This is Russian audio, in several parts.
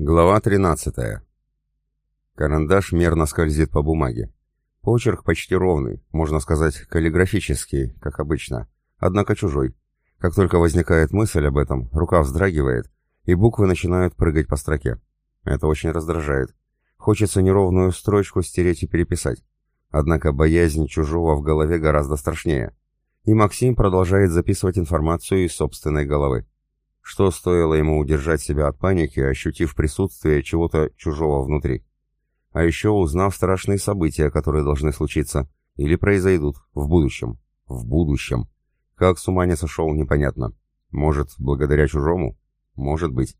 Глава 13. Карандаш мерно скользит по бумаге. Почерк почти ровный, можно сказать, каллиграфический, как обычно, однако чужой. Как только возникает мысль об этом, рука вздрагивает, и буквы начинают прыгать по строке. Это очень раздражает. Хочется неровную строчку стереть и переписать. Однако боязнь чужого в голове гораздо страшнее. И Максим продолжает записывать информацию из собственной головы. Что стоило ему удержать себя от паники, ощутив присутствие чего-то чужого внутри? А еще узнав страшные события, которые должны случиться, или произойдут в будущем. В будущем. Как с ума не сошел, непонятно. Может, благодаря чужому? Может быть.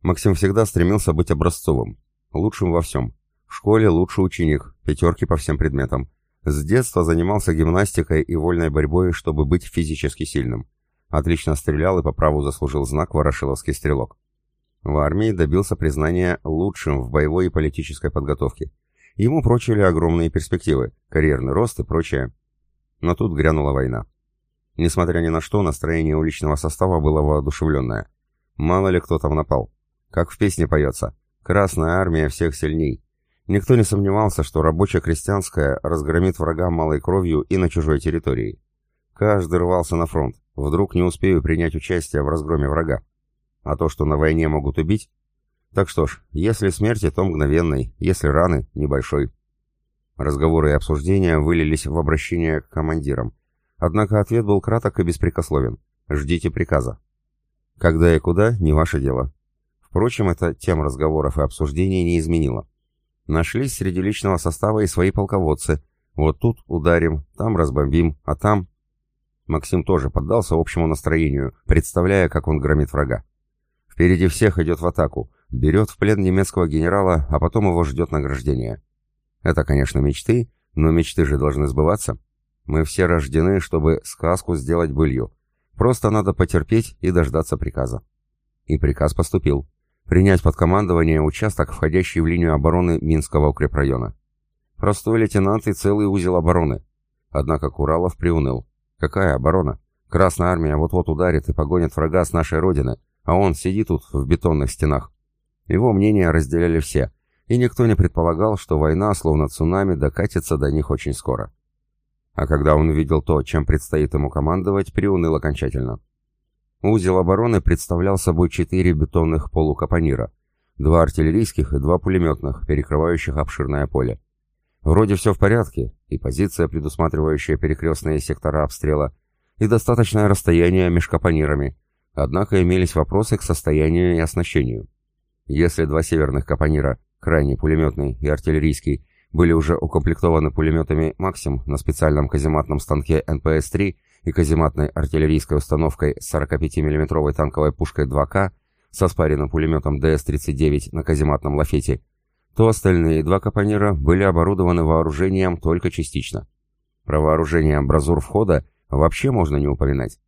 Максим всегда стремился быть образцовым, лучшим во всем. В школе лучший ученик, пятерки по всем предметам. С детства занимался гимнастикой и вольной борьбой, чтобы быть физически сильным. Отлично стрелял и по праву заслужил знак «Ворошиловский стрелок». В армии добился признания лучшим в боевой и политической подготовке. Ему прочили огромные перспективы, карьерный рост и прочее. Но тут грянула война. Несмотря ни на что, настроение уличного состава было воодушевленное. Мало ли кто там напал. Как в песне поется «Красная армия всех сильней». Никто не сомневался, что рабоче-крестьянская разгромит врага малой кровью и на чужой территории. Каждый рвался на фронт, Вдруг не успею принять участие в разгроме врага. А то, что на войне могут убить... Так что ж, если смерти, то мгновенной, если раны — небольшой. Разговоры и обсуждения вылились в обращение к командирам. Однако ответ был краток и беспрекословен. Ждите приказа. Когда и куда — не ваше дело. Впрочем, это тем разговоров и обсуждений не изменило. Нашлись среди личного состава и свои полководцы. Вот тут ударим, там разбомбим, а там... Максим тоже поддался общему настроению, представляя, как он громит врага. Впереди всех идет в атаку, берет в плен немецкого генерала, а потом его ждет награждение. Это, конечно, мечты, но мечты же должны сбываться. Мы все рождены, чтобы сказку сделать былью. Просто надо потерпеть и дождаться приказа. И приказ поступил. Принять под командование участок, входящий в линию обороны Минского укрепрайона. Простой лейтенант и целый узел обороны. Однако Куралов приуныл. Какая оборона? Красная армия вот-вот ударит и погонит врага с нашей родины, а он сидит тут в бетонных стенах. Его мнение разделяли все, и никто не предполагал, что война, словно цунами, докатится до них очень скоро. А когда он увидел то, чем предстоит ему командовать, приуныл окончательно. Узел обороны представлял собой четыре бетонных полукапонира, два артиллерийских и два пулеметных, перекрывающих обширное поле. Вроде все в порядке, и позиция, предусматривающая перекрестные сектора обстрела, и достаточное расстояние между капонирами, однако имелись вопросы к состоянию и оснащению. Если два северных капонира, крайний пулеметный и артиллерийский, были уже укомплектованы пулеметами «Максим» на специальном казематном станке НПС-3 и казематной артиллерийской установкой с 45 миллиметровой танковой пушкой 2К со спаренным пулеметом ДС-39 на казематном «Лафете», то остальные два капонира были оборудованы вооружением только частично. Про вооружение амбразур входа вообще можно не упоминать.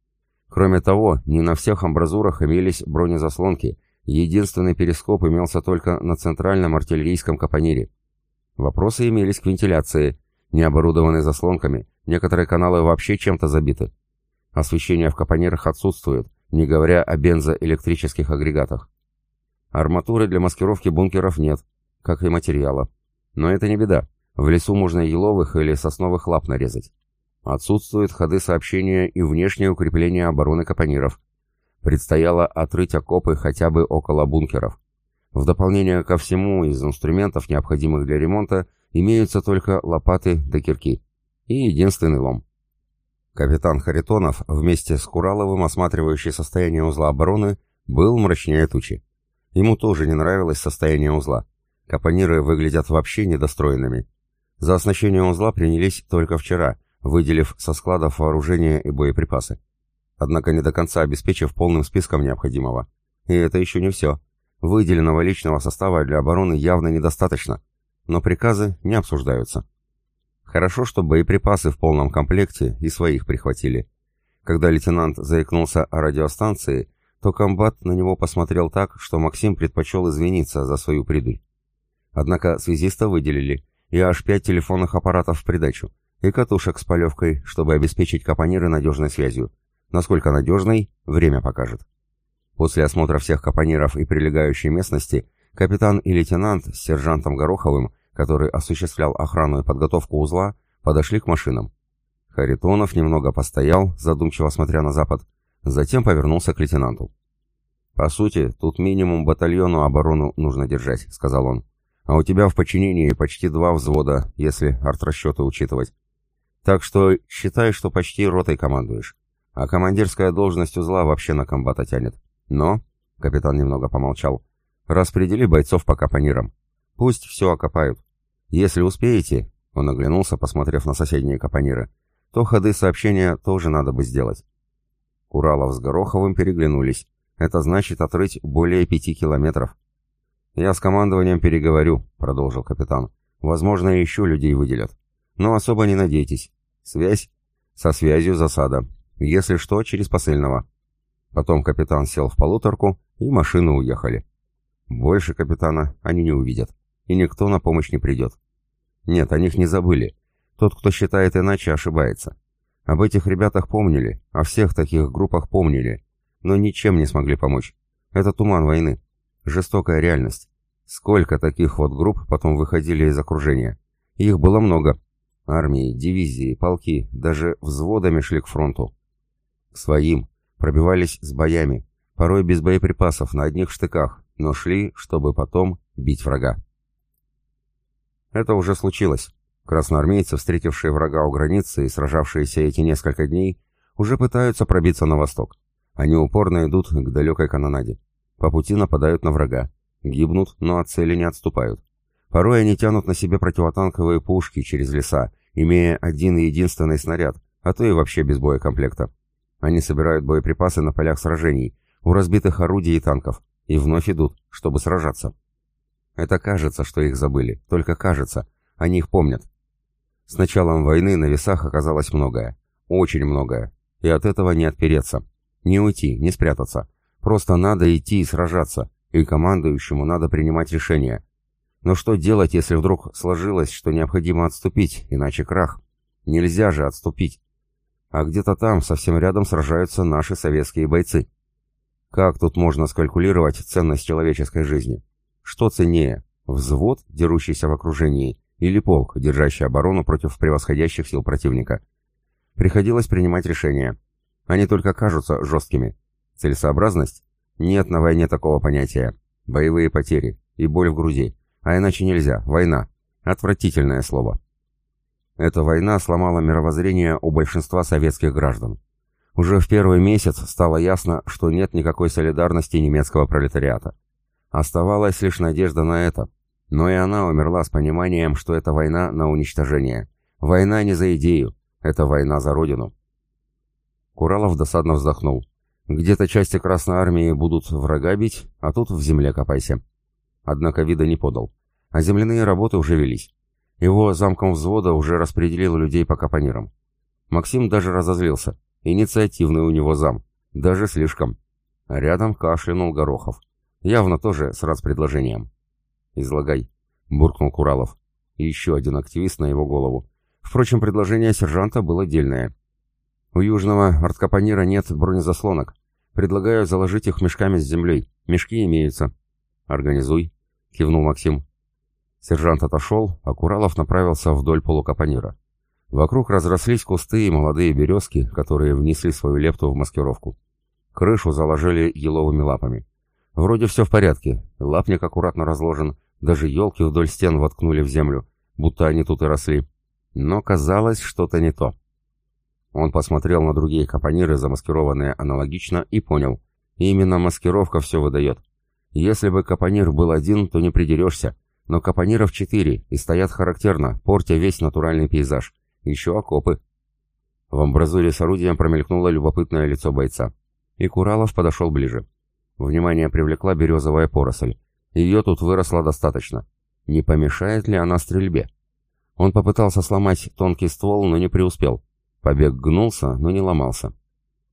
Кроме того, не на всех амбразурах имелись бронезаслонки, единственный перископ имелся только на центральном артиллерийском капонире. Вопросы имелись к вентиляции, не оборудованной заслонками, некоторые каналы вообще чем-то забиты. Освещение в капонирах отсутствует, не говоря о бензоэлектрических агрегатах. Арматуры для маскировки бункеров нет, как и материала. Но это не беда. В лесу можно еловых или сосновых лап нарезать. Отсутствуют ходы сообщения и внешнее укрепление обороны капониров. Предстояло отрыть окопы хотя бы около бункеров. В дополнение ко всему из инструментов, необходимых для ремонта, имеются только лопаты да кирки. И единственный лом. Капитан Харитонов, вместе с Кураловым, осматривающий состояние узла обороны, был мрачнее тучи. Ему тоже не нравилось состояние узла. Капониры выглядят вообще недостроенными. За оснащение узла принялись только вчера, выделив со складов вооружение и боеприпасы. Однако не до конца обеспечив полным списком необходимого. И это еще не все. Выделенного личного состава для обороны явно недостаточно, но приказы не обсуждаются. Хорошо, что боеприпасы в полном комплекте и своих прихватили. Когда лейтенант заикнулся о радиостанции, то комбат на него посмотрел так, что Максим предпочел извиниться за свою придурь. Однако связиста выделили, и аж пять телефонных аппаратов в придачу, и катушек с полевкой, чтобы обеспечить капониры надежной связью. Насколько надежной, время покажет. После осмотра всех капониров и прилегающей местности, Капитан и лейтенант с сержантом Гороховым, который осуществлял охрану и подготовку узла, подошли к машинам. Харитонов немного постоял, задумчиво смотря на запад, затем повернулся к лейтенанту. «По сути, тут минимум батальону оборону нужно держать», — сказал он. «А у тебя в подчинении почти два взвода, если артрасчеты учитывать. Так что считай, что почти ротой командуешь. А командирская должность узла вообще на комбата тянет. Но, — капитан немного помолчал, — распредели бойцов по капонирам. Пусть все окопают. Если успеете, — он оглянулся, посмотрев на соседние капониры, — то ходы сообщения тоже надо бы сделать. Куралов с Гороховым переглянулись. Это значит отрыть более пяти километров. «Я с командованием переговорю», — продолжил капитан. «Возможно, еще людей выделят. Но особо не надейтесь. Связь? Со связью засада. Если что, через посыльного». Потом капитан сел в полуторку, и машины уехали. Больше капитана они не увидят, и никто на помощь не придет. Нет, о них не забыли. Тот, кто считает иначе, ошибается. Об этих ребятах помнили, о всех таких группах помнили, но ничем не смогли помочь. Это туман войны. Жестокая реальность. Сколько таких вот групп потом выходили из окружения? Их было много. Армии, дивизии, полки, даже взводами шли к фронту. К своим. Пробивались с боями. Порой без боеприпасов, на одних штыках, но шли, чтобы потом бить врага. Это уже случилось. Красноармейцы, встретившие врага у границы и сражавшиеся эти несколько дней, уже пытаются пробиться на восток. Они упорно идут к далекой канонаде. По пути нападают на врага. Гибнут, но от цели не отступают. Порой они тянут на себе противотанковые пушки через леса, имея один и единственный снаряд, а то и вообще без боекомплекта. Они собирают боеприпасы на полях сражений, у разбитых орудий и танков, и вновь идут, чтобы сражаться. Это кажется, что их забыли, только кажется, они их помнят. С началом войны на весах оказалось многое, очень многое, и от этого не отпереться. Не уйти, не спрятаться. Просто надо идти и сражаться, и командующему надо принимать решение. Но что делать, если вдруг сложилось, что необходимо отступить, иначе крах? Нельзя же отступить. А где-то там, совсем рядом, сражаются наши советские бойцы. Как тут можно скалькулировать ценность человеческой жизни? Что ценнее, взвод, дерущийся в окружении, или полк, держащий оборону против превосходящих сил противника? Приходилось принимать решение. Они только кажутся жесткими. Целесообразность? Нет на войне такого понятия. Боевые потери и боль в груди. А иначе нельзя. Война. Отвратительное слово. Эта война сломала мировоззрение у большинства советских граждан. Уже в первый месяц стало ясно, что нет никакой солидарности немецкого пролетариата. Оставалась лишь надежда на это. Но и она умерла с пониманием, что это война на уничтожение. Война не за идею, это война за родину. Куралов досадно вздохнул. Где-то части Красной Армии будут врага бить, а тут в земле копайся. Однако вида не подал. А земляные работы уже велись. Его замком взвода уже распределил людей по капонирам. Максим даже разозлился. Инициативный у него зам. Даже слишком. Рядом кашлянул Горохов. Явно тоже с предложением. «Излагай», — буркнул Куралов. И еще один активист на его голову. Впрочем, предложение сержанта было дельное. У южного арткапонира нет бронезаслонок. Предлагаю заложить их мешками с землей. Мешки имеются. Организуй, кивнул Максим. Сержант отошел, а Куралов направился вдоль полукапонира. Вокруг разрослись кусты и молодые березки, которые внесли свою лепту в маскировку. Крышу заложили еловыми лапами. Вроде все в порядке, лапник аккуратно разложен, даже елки вдоль стен воткнули в землю, будто они тут и росли. Но казалось что-то не то. Он посмотрел на другие капониры, замаскированные аналогично, и понял. Именно маскировка все выдает. Если бы капонир был один, то не придерешься. Но капониров четыре, и стоят характерно, портя весь натуральный пейзаж. Еще окопы. В амбразуре с орудием промелькнуло любопытное лицо бойца. И Куралов подошел ближе. Внимание привлекла березовая поросль. Ее тут выросло достаточно. Не помешает ли она стрельбе? Он попытался сломать тонкий ствол, но не преуспел. Побег гнулся, но не ломался.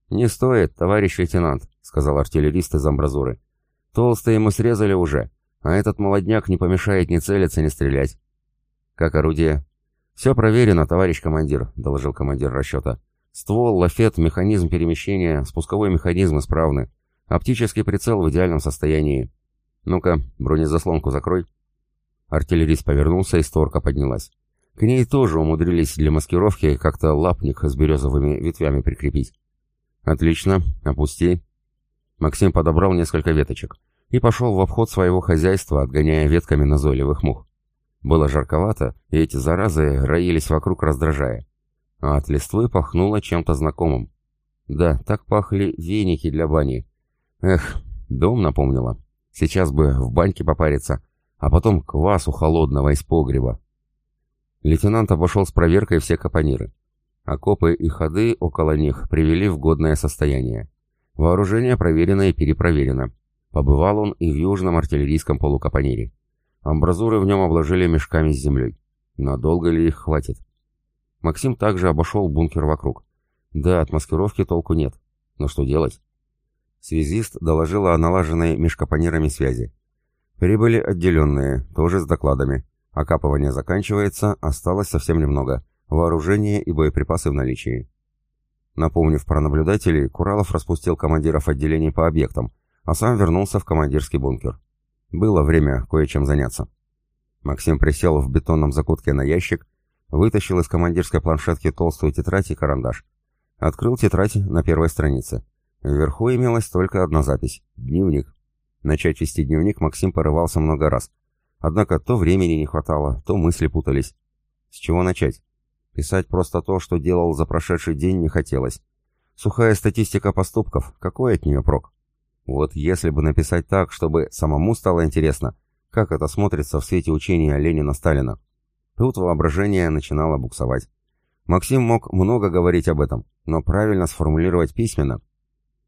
«Не стоит, товарищ лейтенант», — сказал артиллерист из амбразуры. «Толстые мы срезали уже, а этот молодняк не помешает ни целиться, ни стрелять». «Как орудие?» «Все проверено, товарищ командир», — доложил командир расчета. «Ствол, лафет, механизм перемещения, спусковой механизм исправны. Оптический прицел в идеальном состоянии». «Ну-ка, бронезаслонку закрой». Артиллерист повернулся, и створка поднялась. К ней тоже умудрились для маскировки как-то лапник с березовыми ветвями прикрепить. «Отлично, опусти». Максим подобрал несколько веточек и пошел в обход своего хозяйства, отгоняя ветками назойливых мух. Было жарковато, и эти заразы роились вокруг, раздражая. А от листвы пахнуло чем-то знакомым. Да, так пахли веники для бани. Эх, дом напомнила. Сейчас бы в баньке попариться, а потом квасу холодного из погреба. Лейтенант обошел с проверкой все капониры. Окопы и ходы около них привели в годное состояние. Вооружение проверено и перепроверено. Побывал он и в южном артиллерийском полукапонире. Амбразуры в нем обложили мешками с землей. Надолго ли их хватит? Максим также обошел бункер вокруг. Да, от маскировки толку нет. Но что делать? Связист доложила о налаженной межкапонирами связи. Прибыли отделенные, тоже с докладами. Окапывание заканчивается, осталось совсем немного. Вооружение и боеприпасы в наличии. Напомнив про наблюдателей, Куралов распустил командиров отделений по объектам, а сам вернулся в командирский бункер. Было время кое-чем заняться. Максим присел в бетонном закутке на ящик, вытащил из командирской планшетки толстую тетрадь и карандаш. Открыл тетрадь на первой странице. Вверху имелась только одна запись — дневник. Начать вести дневник Максим порывался много раз, Однако то времени не хватало, то мысли путались. С чего начать? Писать просто то, что делал за прошедший день, не хотелось. Сухая статистика поступков, какой от нее прок? Вот если бы написать так, чтобы самому стало интересно, как это смотрится в свете учения Ленина-Сталина. Тут воображение начинало буксовать. Максим мог много говорить об этом, но правильно сформулировать письменно.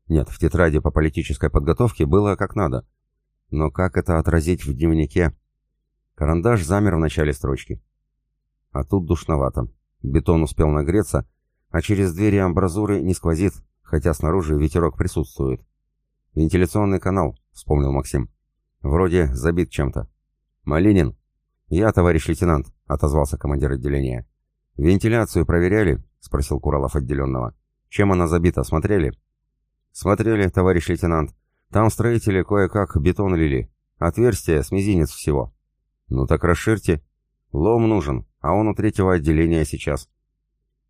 Нет, в тетради по политической подготовке было как надо. Но как это отразить в дневнике, Карандаш замер в начале строчки. А тут душновато. Бетон успел нагреться, а через двери амбразуры не сквозит, хотя снаружи ветерок присутствует. «Вентиляционный канал», — вспомнил Максим. «Вроде забит чем-то». «Малинин?» «Я, товарищ лейтенант», — отозвался командир отделения. «Вентиляцию проверяли?» — спросил Куралов отделенного. «Чем она забита, смотрели?» «Смотрели, товарищ лейтенант. Там строители кое-как бетон лили. Отверстие с мизинец всего». «Ну так расширьте. Лом нужен, а он у третьего отделения сейчас».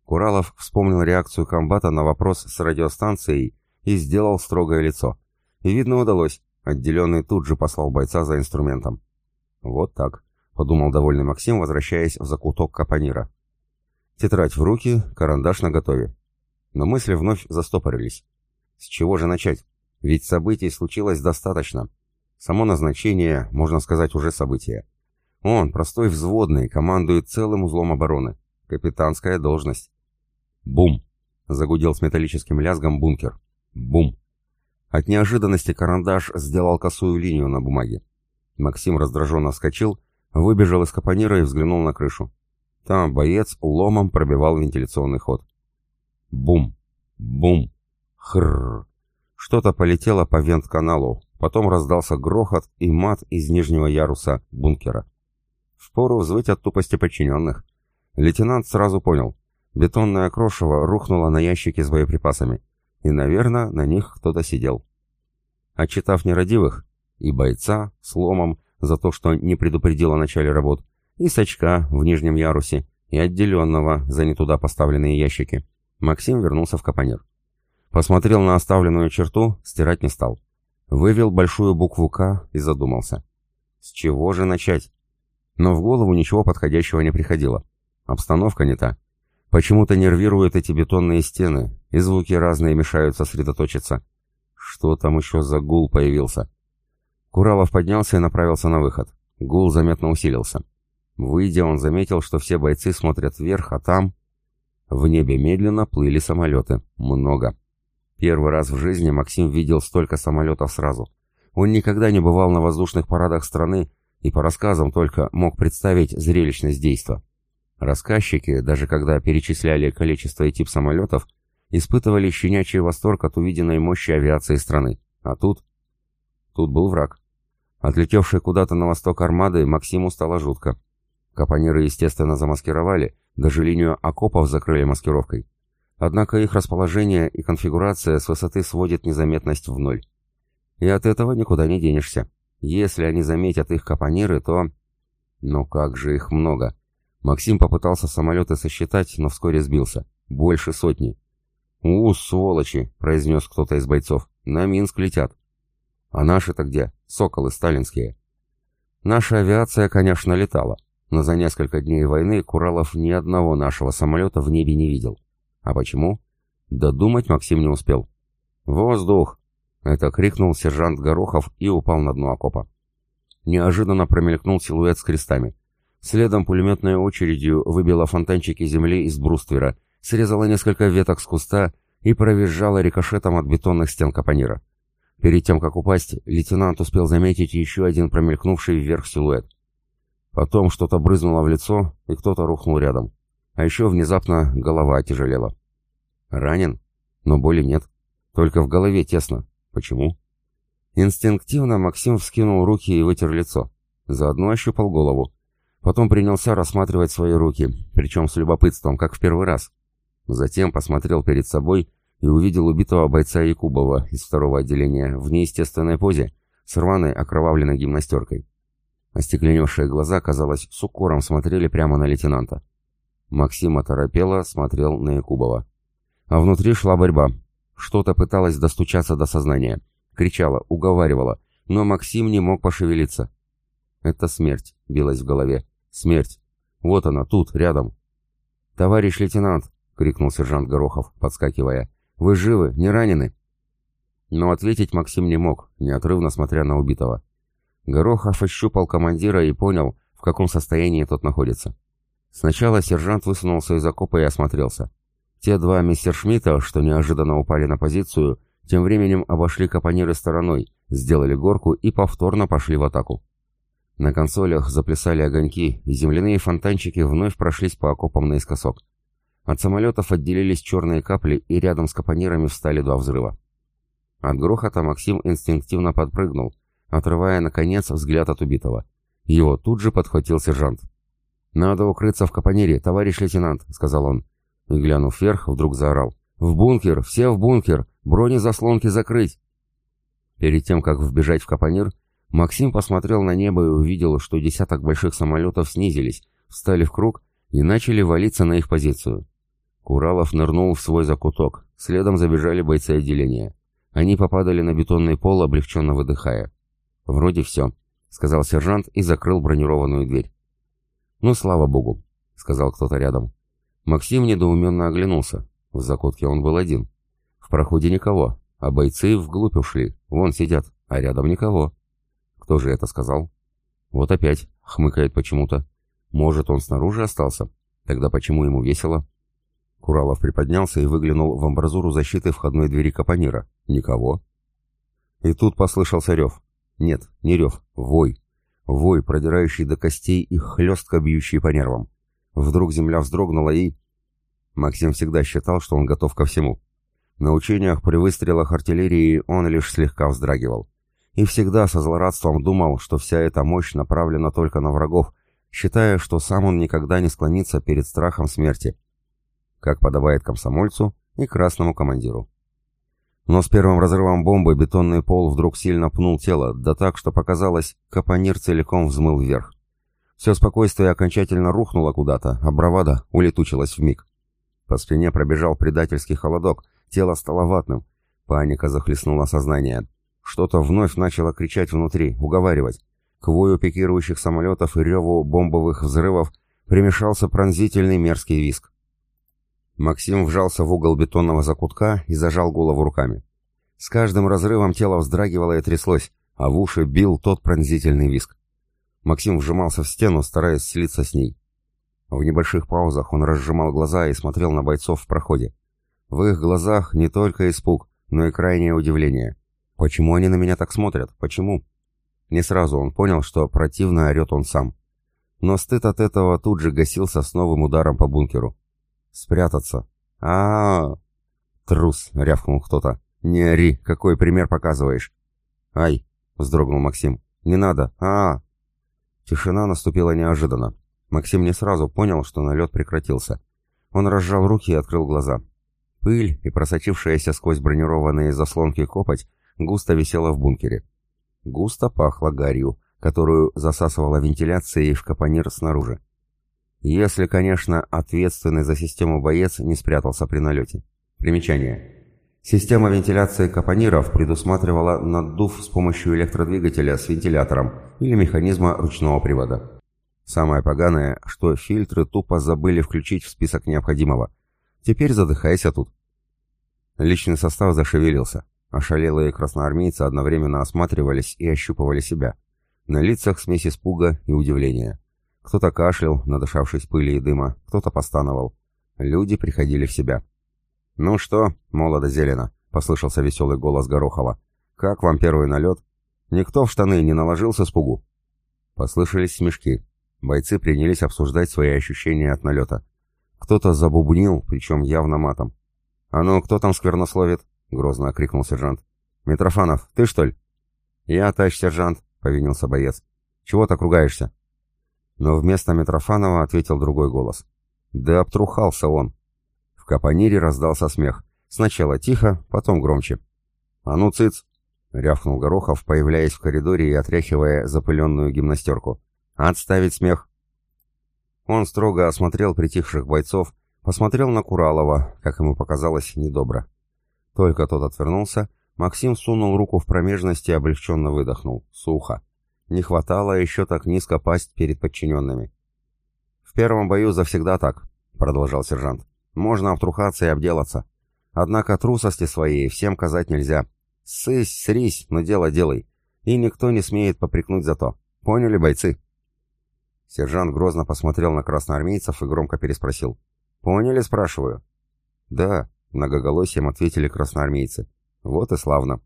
Куралов вспомнил реакцию комбата на вопрос с радиостанцией и сделал строгое лицо. И, видно, удалось. Отделенный тут же послал бойца за инструментом. «Вот так», — подумал довольный Максим, возвращаясь в закуток капонира. Тетрадь в руки, карандаш наготове. Но мысли вновь застопорились. С чего же начать? Ведь событий случилось достаточно. Само назначение, можно сказать, уже событие. Он, простой взводный, командует целым узлом обороны. Капитанская должность. Бум! Загудел с металлическим лязгом бункер. Бум! От неожиданности карандаш сделал косую линию на бумаге. Максим раздраженно вскочил, выбежал из капонира и взглянул на крышу. Там боец ломом пробивал вентиляционный ход. Бум! Бум! Хрррр! Что-то полетело по вент-каналу, потом раздался грохот и мат из нижнего яруса бункера. Впору взвыть от тупости подчиненных. Лейтенант сразу понял. Бетонное крошево рухнуло на ящики с боеприпасами. И, наверное, на них кто-то сидел. Отчитав нерадивых, и бойца с ломом за то, что не предупредил о начале работ, и сачка в нижнем ярусе, и отделенного за не туда поставленные ящики, Максим вернулся в капонир. Посмотрел на оставленную черту, стирать не стал. Вывел большую букву «К» и задумался. С чего же начать? Но в голову ничего подходящего не приходило. Обстановка не та. Почему-то нервируют эти бетонные стены, и звуки разные мешают сосредоточиться. Что там еще за гул появился? Куралов поднялся и направился на выход. Гул заметно усилился. Выйдя, он заметил, что все бойцы смотрят вверх, а там... В небе медленно плыли самолеты. Много. Первый раз в жизни Максим видел столько самолетов сразу. Он никогда не бывал на воздушных парадах страны, и по рассказам только мог представить зрелищность действа. Рассказчики, даже когда перечисляли количество и тип самолетов, испытывали щенячий восторг от увиденной мощи авиации страны. А тут... Тут был враг. Отлетевший куда-то на восток армады, Максиму стало жутко. Капониры, естественно, замаскировали, даже линию окопов закрыли маскировкой. Однако их расположение и конфигурация с высоты сводит незаметность в ноль. И от этого никуда не денешься. Если они заметят их капониры, то... Но как же их много. Максим попытался самолеты сосчитать, но вскоре сбился. Больше сотни. «У, сволочи!» — произнес кто-то из бойцов. «На Минск летят». «А наши-то где? Соколы сталинские». Наша авиация, конечно, летала, но за несколько дней войны Куралов ни одного нашего самолета в небе не видел. А почему? Додумать Максим не успел. «Воздух!» — это крикнул сержант Горохов и упал на дно окопа. Неожиданно промелькнул силуэт с крестами. Следом пулеметной очередью выбила фонтанчики земли из бруствера, срезала несколько веток с куста и провизжала рикошетом от бетонных стен капонира. Перед тем, как упасть, лейтенант успел заметить еще один промелькнувший вверх силуэт. Потом что-то брызнуло в лицо, и кто-то рухнул рядом. А еще внезапно голова отяжелела. Ранен? Но боли нет. Только в голове тесно. Почему? Инстинктивно Максим вскинул руки и вытер лицо. Заодно ощупал голову. Потом принялся рассматривать свои руки, причем с любопытством, как в первый раз. Затем посмотрел перед собой и увидел убитого бойца Якубова из второго отделения в неестественной позе, с рваной окровавленной гимнастеркой. Остекленевшие глаза, казалось, с укором смотрели прямо на лейтенанта. Максим оторопело смотрел на Якубова. А внутри шла борьба. Что-то пыталось достучаться до сознания. Кричала, уговаривала, но Максим не мог пошевелиться. «Это смерть», — билась в голове. «Смерть. Вот она, тут, рядом». «Товарищ лейтенант!» — крикнул сержант Горохов, подскакивая. Вы живы, не ранены?» Но ответить Максим не мог, неотрывно смотря на убитого. Горохов ощупал командира и понял, в каком состоянии тот находится. Сначала сержант высунулся из окопа и осмотрелся. Те два мессершмитта, что неожиданно упали на позицию, тем временем обошли капониры стороной, сделали горку и повторно пошли в атаку. На консолях заплясали огоньки, и земляные фонтанчики вновь прошлись по окопам наискосок. От самолетов отделились черные капли, и рядом с капонирами встали два взрыва. От грохота Максим инстинктивно подпрыгнул, отрывая, наконец, взгляд от убитого. Его тут же подхватил сержант. «Надо укрыться в капонире, товарищ лейтенант», — сказал он. И, глянув вверх, вдруг заорал. «В бункер! Все в бункер! Бронезаслонки закрыть!» Перед тем, как вбежать в капонир, Максим посмотрел на небо и увидел, что десяток больших самолетов снизились, встали в круг и начали валиться на их позицию. Куралов нырнул в свой закуток, следом забежали бойцы отделения. Они попадали на бетонный пол, облегченно выдыхая. «Вроде все», — сказал сержант и закрыл бронированную дверь. «Ну, слава богу», — сказал кто-то рядом. Максим недоуменно оглянулся. В закутке он был один. В проходе никого, а бойцы вглубь ушли. Вон сидят, а рядом никого. Кто же это сказал? Вот опять, хмыкает почему-то. Может, он снаружи остался? Тогда почему ему весело? Куралов приподнялся и выглянул в амбразуру защиты входной двери капонира. Никого. И тут послышался рев. Нет, не рев, вой. Вой, продирающий до костей и хлестко бьющий по нервам. Вдруг земля вздрогнула и... Максим всегда считал, что он готов ко всему. На учениях при выстрелах артиллерии он лишь слегка вздрагивал. И всегда со злорадством думал, что вся эта мощь направлена только на врагов, считая, что сам он никогда не склонится перед страхом смерти, как подобает комсомольцу и красному командиру. Но с первым разрывом бомбы бетонный пол вдруг сильно пнул тело, да так, что показалось, капонир целиком взмыл вверх. Все спокойствие окончательно рухнуло куда-то, а бравада улетучилась вмиг. По спине пробежал предательский холодок, тело стало ватным. Паника захлестнула сознание. Что-то вновь начало кричать внутри, уговаривать. К вою пикирующих самолетов и реву бомбовых взрывов примешался пронзительный мерзкий виск. Максим вжался в угол бетонного закутка и зажал голову руками. С каждым разрывом тело вздрагивало и тряслось, а в уши бил тот пронзительный виск. Максим вжимался в стену, стараясь слиться с ней. В небольших паузах он разжимал глаза и смотрел на бойцов в проходе. В их глазах не только испуг, но и крайнее удивление. Почему они на меня так смотрят? Почему? Не сразу он понял, что противно орет он сам. Но стыд от этого тут же гасился с новым ударом по бункеру. Спрятаться. а а, -а Трус, рявкнул кто-то. Не ори, какой пример показываешь? Ай, вздрогнул Максим. Не надо. а а, -а. Тишина наступила неожиданно. Максим не сразу понял, что налет прекратился. Он разжал руки и открыл глаза. Пыль и просочившаяся сквозь бронированные заслонки копоть густо висела в бункере. Густо пахло гарью, которую засасывала вентиляцией в капонир снаружи. Если, конечно, ответственный за систему боец не спрятался при налете. Примечание. Система вентиляции капониров предусматривала наддув с помощью электродвигателя с вентилятором или механизма ручного привода. Самое поганое, что фильтры тупо забыли включить в список необходимого. Теперь задыхайся тут. Личный состав зашевелился. Ошалелые красноармейцы одновременно осматривались и ощупывали себя. На лицах смесь испуга и удивления. Кто-то кашлял, надышавшись пыли и дыма, кто-то постановал. Люди приходили в себя. «Ну что, молодо-зелено?» — послышался веселый голос Горохова. «Как вам первый налет? Никто в штаны не наложился с пугу?» Послышались смешки. Бойцы принялись обсуждать свои ощущения от налета. Кто-то забубнил, причем явно матом. «А ну, кто там сквернословит?» — грозно окрикнул сержант. «Митрофанов, ты что ли?» «Я, товарищ сержант», — повинился боец. «Чего так ругаешься?» Но вместо Митрофанова ответил другой голос. «Да обтрухался он. В капонире раздался смех. Сначала тихо, потом громче. «А ну, цыц!» — рявкнул Горохов, появляясь в коридоре и отряхивая запыленную гимнастерку. «Отставить смех!» Он строго осмотрел притихших бойцов, посмотрел на Куралова, как ему показалось, недобро. Только тот отвернулся, Максим сунул руку в промежность и облегченно выдохнул. Сухо. Не хватало еще так низко пасть перед подчиненными. «В первом бою завсегда так», — продолжал сержант. Можно обтрухаться и обделаться. Однако трусости своей всем казать нельзя. Сысь, срись, но дело делай. И никто не смеет попрекнуть за то. Поняли, бойцы?» Сержант грозно посмотрел на красноармейцев и громко переспросил. «Поняли?» — спрашиваю. «Да», — многоголосием ответили красноармейцы. «Вот и славно».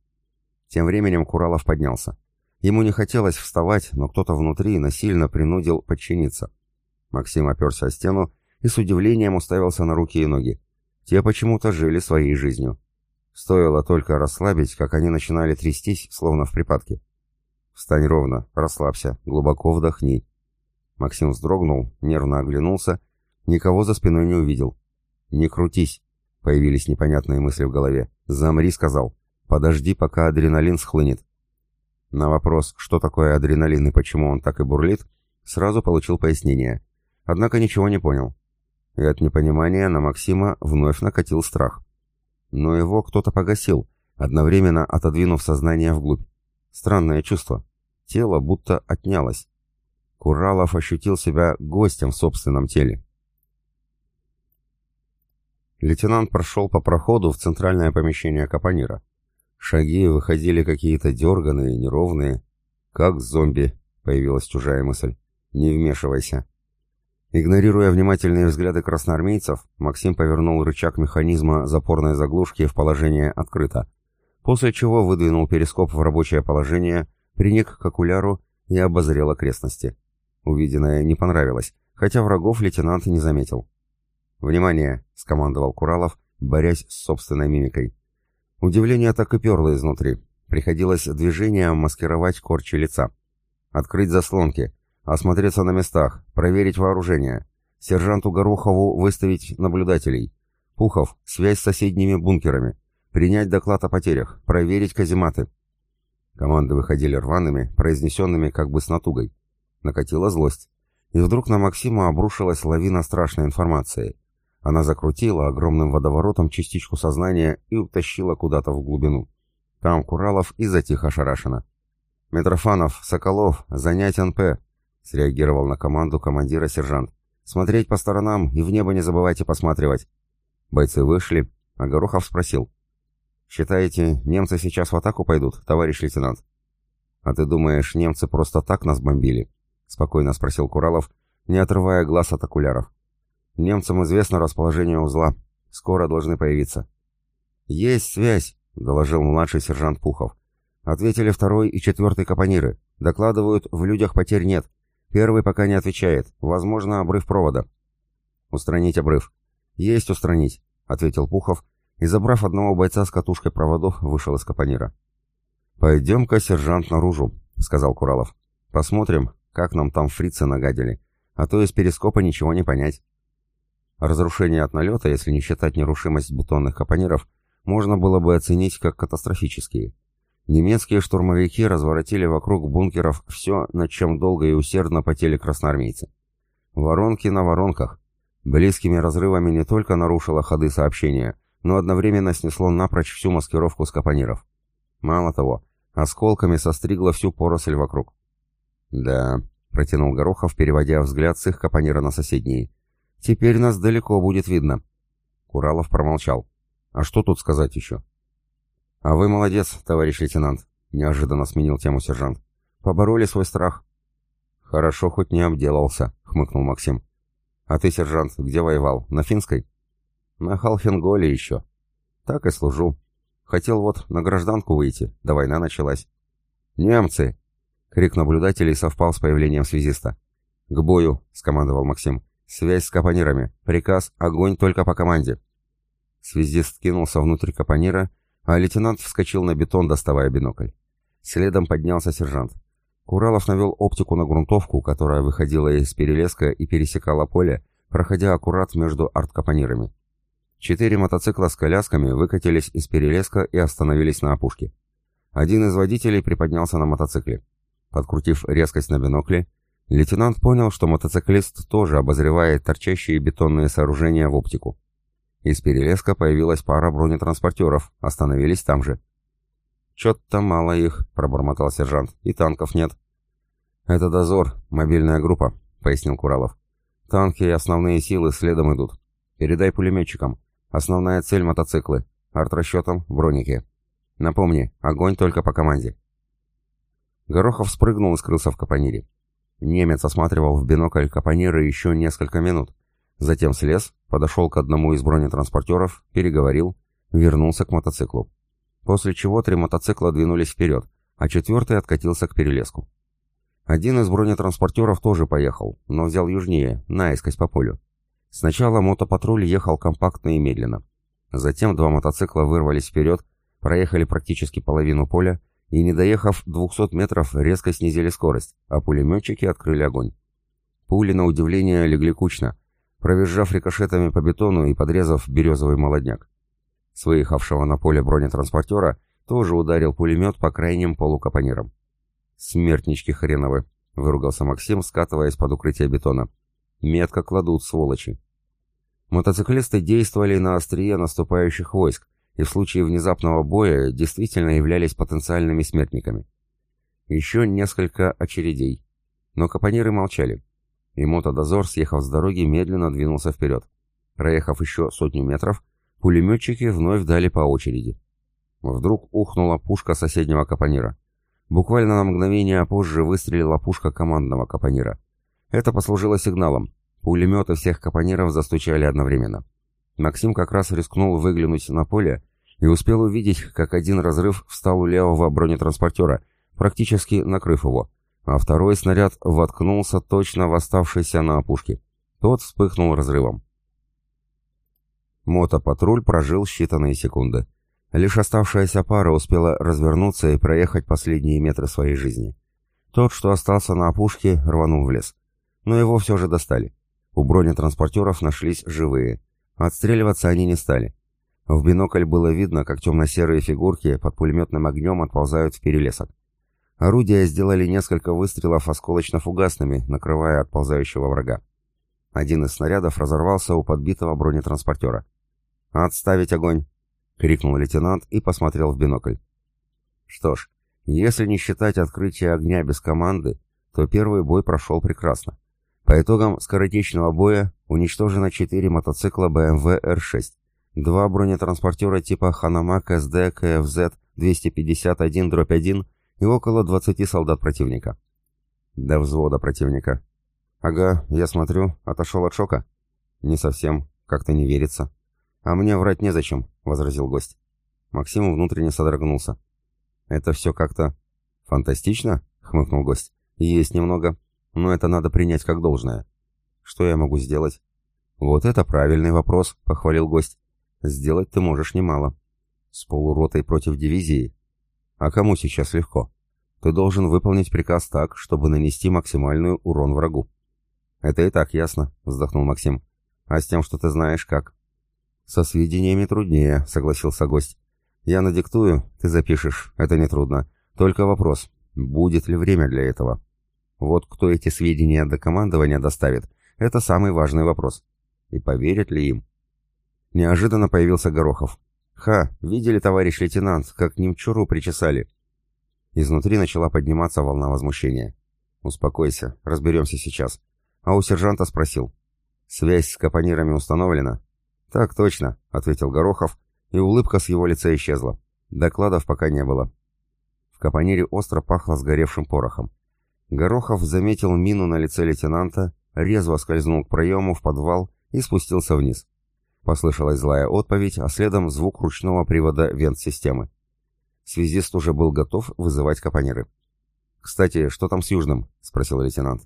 Тем временем Куралов поднялся. Ему не хотелось вставать, но кто-то внутри насильно принудил подчиниться. Максим оперся о стену и с удивлением уставился на руки и ноги. Те почему-то жили своей жизнью. Стоило только расслабить, как они начинали трястись, словно в припадке. «Встань ровно, расслабься, глубоко вдохни». Максим вздрогнул, нервно оглянулся, никого за спиной не увидел. «Не крутись», — появились непонятные мысли в голове. «Замри», — сказал. «Подожди, пока адреналин схлынет». На вопрос, что такое адреналин и почему он так и бурлит, сразу получил пояснение. Однако ничего не понял и от непонимания на Максима вновь накатил страх. Но его кто-то погасил, одновременно отодвинув сознание вглубь. Странное чувство. Тело будто отнялось. Куралов ощутил себя гостем в собственном теле. Лейтенант прошел по проходу в центральное помещение Капонира. Шаги выходили какие-то дерганые, неровные. «Как зомби», — появилась чужая мысль. «Не вмешивайся». Игнорируя внимательные взгляды красноармейцев, Максим повернул рычаг механизма запорной заглушки в положение «открыто», после чего выдвинул перископ в рабочее положение, приник к окуляру и обозрел окрестности. Увиденное не понравилось, хотя врагов лейтенант не заметил. «Внимание!» — скомандовал Куралов, борясь с собственной мимикой. Удивление так и перло изнутри. Приходилось движением маскировать корчи лица. «Открыть заслонки!» Осмотреться на местах, проверить вооружение. Сержанту Горохову выставить наблюдателей. Пухов, связь с соседними бункерами. Принять доклад о потерях, проверить казематы. Команды выходили рваными, произнесенными как бы с натугой. Накатила злость. И вдруг на Максима обрушилась лавина страшной информации. Она закрутила огромным водоворотом частичку сознания и утащила куда-то в глубину. Там Куралов и затих ошарашенно. «Митрофанов, Соколов, занять НП!» Среагировал на команду командира сержант. «Смотреть по сторонам и в небо не забывайте посматривать». Бойцы вышли, а Горохов спросил. «Считаете, немцы сейчас в атаку пойдут, товарищ лейтенант?» «А ты думаешь, немцы просто так нас бомбили?» — спокойно спросил Куралов, не отрывая глаз от окуляров. «Немцам известно расположение узла. Скоро должны появиться». «Есть связь», — доложил младший сержант Пухов. «Ответили второй и четвертый капониры. Докладывают, в людях потерь нет. Первый пока не отвечает. Возможно, обрыв провода. Устранить обрыв. Есть устранить, ответил Пухов и, забрав одного бойца с катушкой проводов, вышел из капонира. «Пойдем-ка, сержант, наружу», — сказал Куралов. «Посмотрим, как нам там фрицы нагадили, а то из перископа ничего не понять». Разрушение от налета, если не считать нерушимость бетонных капониров, можно было бы оценить как катастрофические. Немецкие штурмовики разворотили вокруг бункеров все, над чем долго и усердно потели красноармейцы. Воронки на воронках. Близкими разрывами не только нарушило ходы сообщения, но одновременно снесло напрочь всю маскировку скапониров. Мало того, осколками состригло всю поросль вокруг. «Да», — протянул Горохов, переводя взгляд с их капонира на соседние. «Теперь нас далеко будет видно». Куралов промолчал. «А что тут сказать еще?» «А вы молодец, товарищ лейтенант», — неожиданно сменил тему сержант. «Побороли свой страх». «Хорошо, хоть не обделался», — хмыкнул Максим. «А ты, сержант, где воевал? На Финской?» «На Халфенголе еще». «Так и служу. Хотел вот на гражданку выйти, да война началась». «Немцы!» — крик наблюдателей совпал с появлением связиста. «К бою!» — скомандовал Максим. «Связь с капонирами. Приказ — огонь только по команде». Связист кинулся внутрь капонира а лейтенант вскочил на бетон, доставая бинокль. Следом поднялся сержант. Куралов навел оптику на грунтовку, которая выходила из перелеска и пересекала поле, проходя аккурат между арткапонирами. Четыре мотоцикла с колясками выкатились из перелеска и остановились на опушке. Один из водителей приподнялся на мотоцикле. Подкрутив резкость на бинокле, лейтенант понял, что мотоциклист тоже обозревает торчащие бетонные сооружения в оптику. Из перелеска появилась пара бронетранспортеров, остановились там же. «Чё-то мало их», — пробормотал сержант, — «и танков нет». «Это дозор, мобильная группа», — пояснил Куралов. «Танки и основные силы следом идут. Передай пулеметчикам. Основная цель — мотоциклы. Арт-расчетом — броники. Напомни, огонь только по команде». Горохов спрыгнул и скрылся в капонире. Немец осматривал в бинокль капониры еще несколько минут, Затем слез, подошел к одному из бронетранспортеров, переговорил, вернулся к мотоциклу. После чего три мотоцикла двинулись вперед, а четвертый откатился к перелеску. Один из бронетранспортеров тоже поехал, но взял южнее, наискось по полю. Сначала мотопатруль ехал компактно и медленно. Затем два мотоцикла вырвались вперед, проехали практически половину поля и, не доехав 200 метров, резко снизили скорость, а пулеметчики открыли огонь. Пули, на удивление, легли кучно, провизжав рикошетами по бетону и подрезав березовый молодняк. С выехавшего на поле бронетранспортера тоже ударил пулемет по крайним полукапонирам. «Смертнички хреновы!» — выругался Максим, скатываясь под укрытие бетона. «Метко кладут, сволочи!» Мотоциклисты действовали на острие наступающих войск и в случае внезапного боя действительно являлись потенциальными смертниками. Еще несколько очередей. Но капониры молчали и мотодозор, съехав с дороги, медленно двинулся вперед. Проехав еще сотню метров, пулеметчики вновь дали по очереди. Вдруг ухнула пушка соседнего капонира. Буквально на мгновение позже выстрелила пушка командного капонира. Это послужило сигналом. Пулеметы всех капониров застучали одновременно. Максим как раз рискнул выглянуть на поле и успел увидеть, как один разрыв встал у левого бронетранспортера, практически накрыв его а второй снаряд воткнулся точно в оставшийся на опушке. Тот вспыхнул разрывом. Мотопатруль прожил считанные секунды. Лишь оставшаяся пара успела развернуться и проехать последние метры своей жизни. Тот, что остался на опушке, рванул в лес. Но его все же достали. У бронетранспортеров нашлись живые. Отстреливаться они не стали. В бинокль было видно, как темно-серые фигурки под пулеметным огнем отползают в перелесок. Орудия сделали несколько выстрелов осколочно-фугасными, накрывая отползающего врага. Один из снарядов разорвался у подбитого бронетранспортера. «Отставить огонь!» — крикнул лейтенант и посмотрел в бинокль. Что ж, если не считать открытия огня без команды, то первый бой прошел прекрасно. По итогам скоротечного боя уничтожено 4 мотоцикла BMW R6, два бронетранспортера типа Ханамак SD КФЗ 251-1 и около 20 солдат противника. До взвода противника. Ага, я смотрю, отошел от шока. Не совсем, как-то не верится. А мне врать незачем, возразил гость. Максим внутренне содрогнулся. Это все как-то... Фантастично? хмыкнул гость. Есть немного, но это надо принять как должное. Что я могу сделать? Вот это правильный вопрос, похвалил гость. Сделать ты можешь немало. С полуротой против дивизии а кому сейчас легко? Ты должен выполнить приказ так, чтобы нанести максимальный урон врагу. Это и так ясно, вздохнул Максим. А с тем, что ты знаешь как? Со сведениями труднее, согласился гость. Я надиктую, ты запишешь, это нетрудно. Только вопрос, будет ли время для этого? Вот кто эти сведения до командования доставит, это самый важный вопрос. И поверят ли им? Неожиданно появился Горохов. «Ха, видели, товарищ лейтенант, как немчуру причесали?» Изнутри начала подниматься волна возмущения. «Успокойся, разберемся сейчас». А у сержанта спросил. «Связь с капонирами установлена?» «Так точно», — ответил Горохов, и улыбка с его лица исчезла. Докладов пока не было. В капонире остро пахло сгоревшим порохом. Горохов заметил мину на лице лейтенанта, резво скользнул к проему в подвал и спустился вниз. Послышалась злая отповедь, а следом звук ручного привода вент-системы. Связист уже был готов вызывать капониры. «Кстати, что там с Южным?» — спросил лейтенант.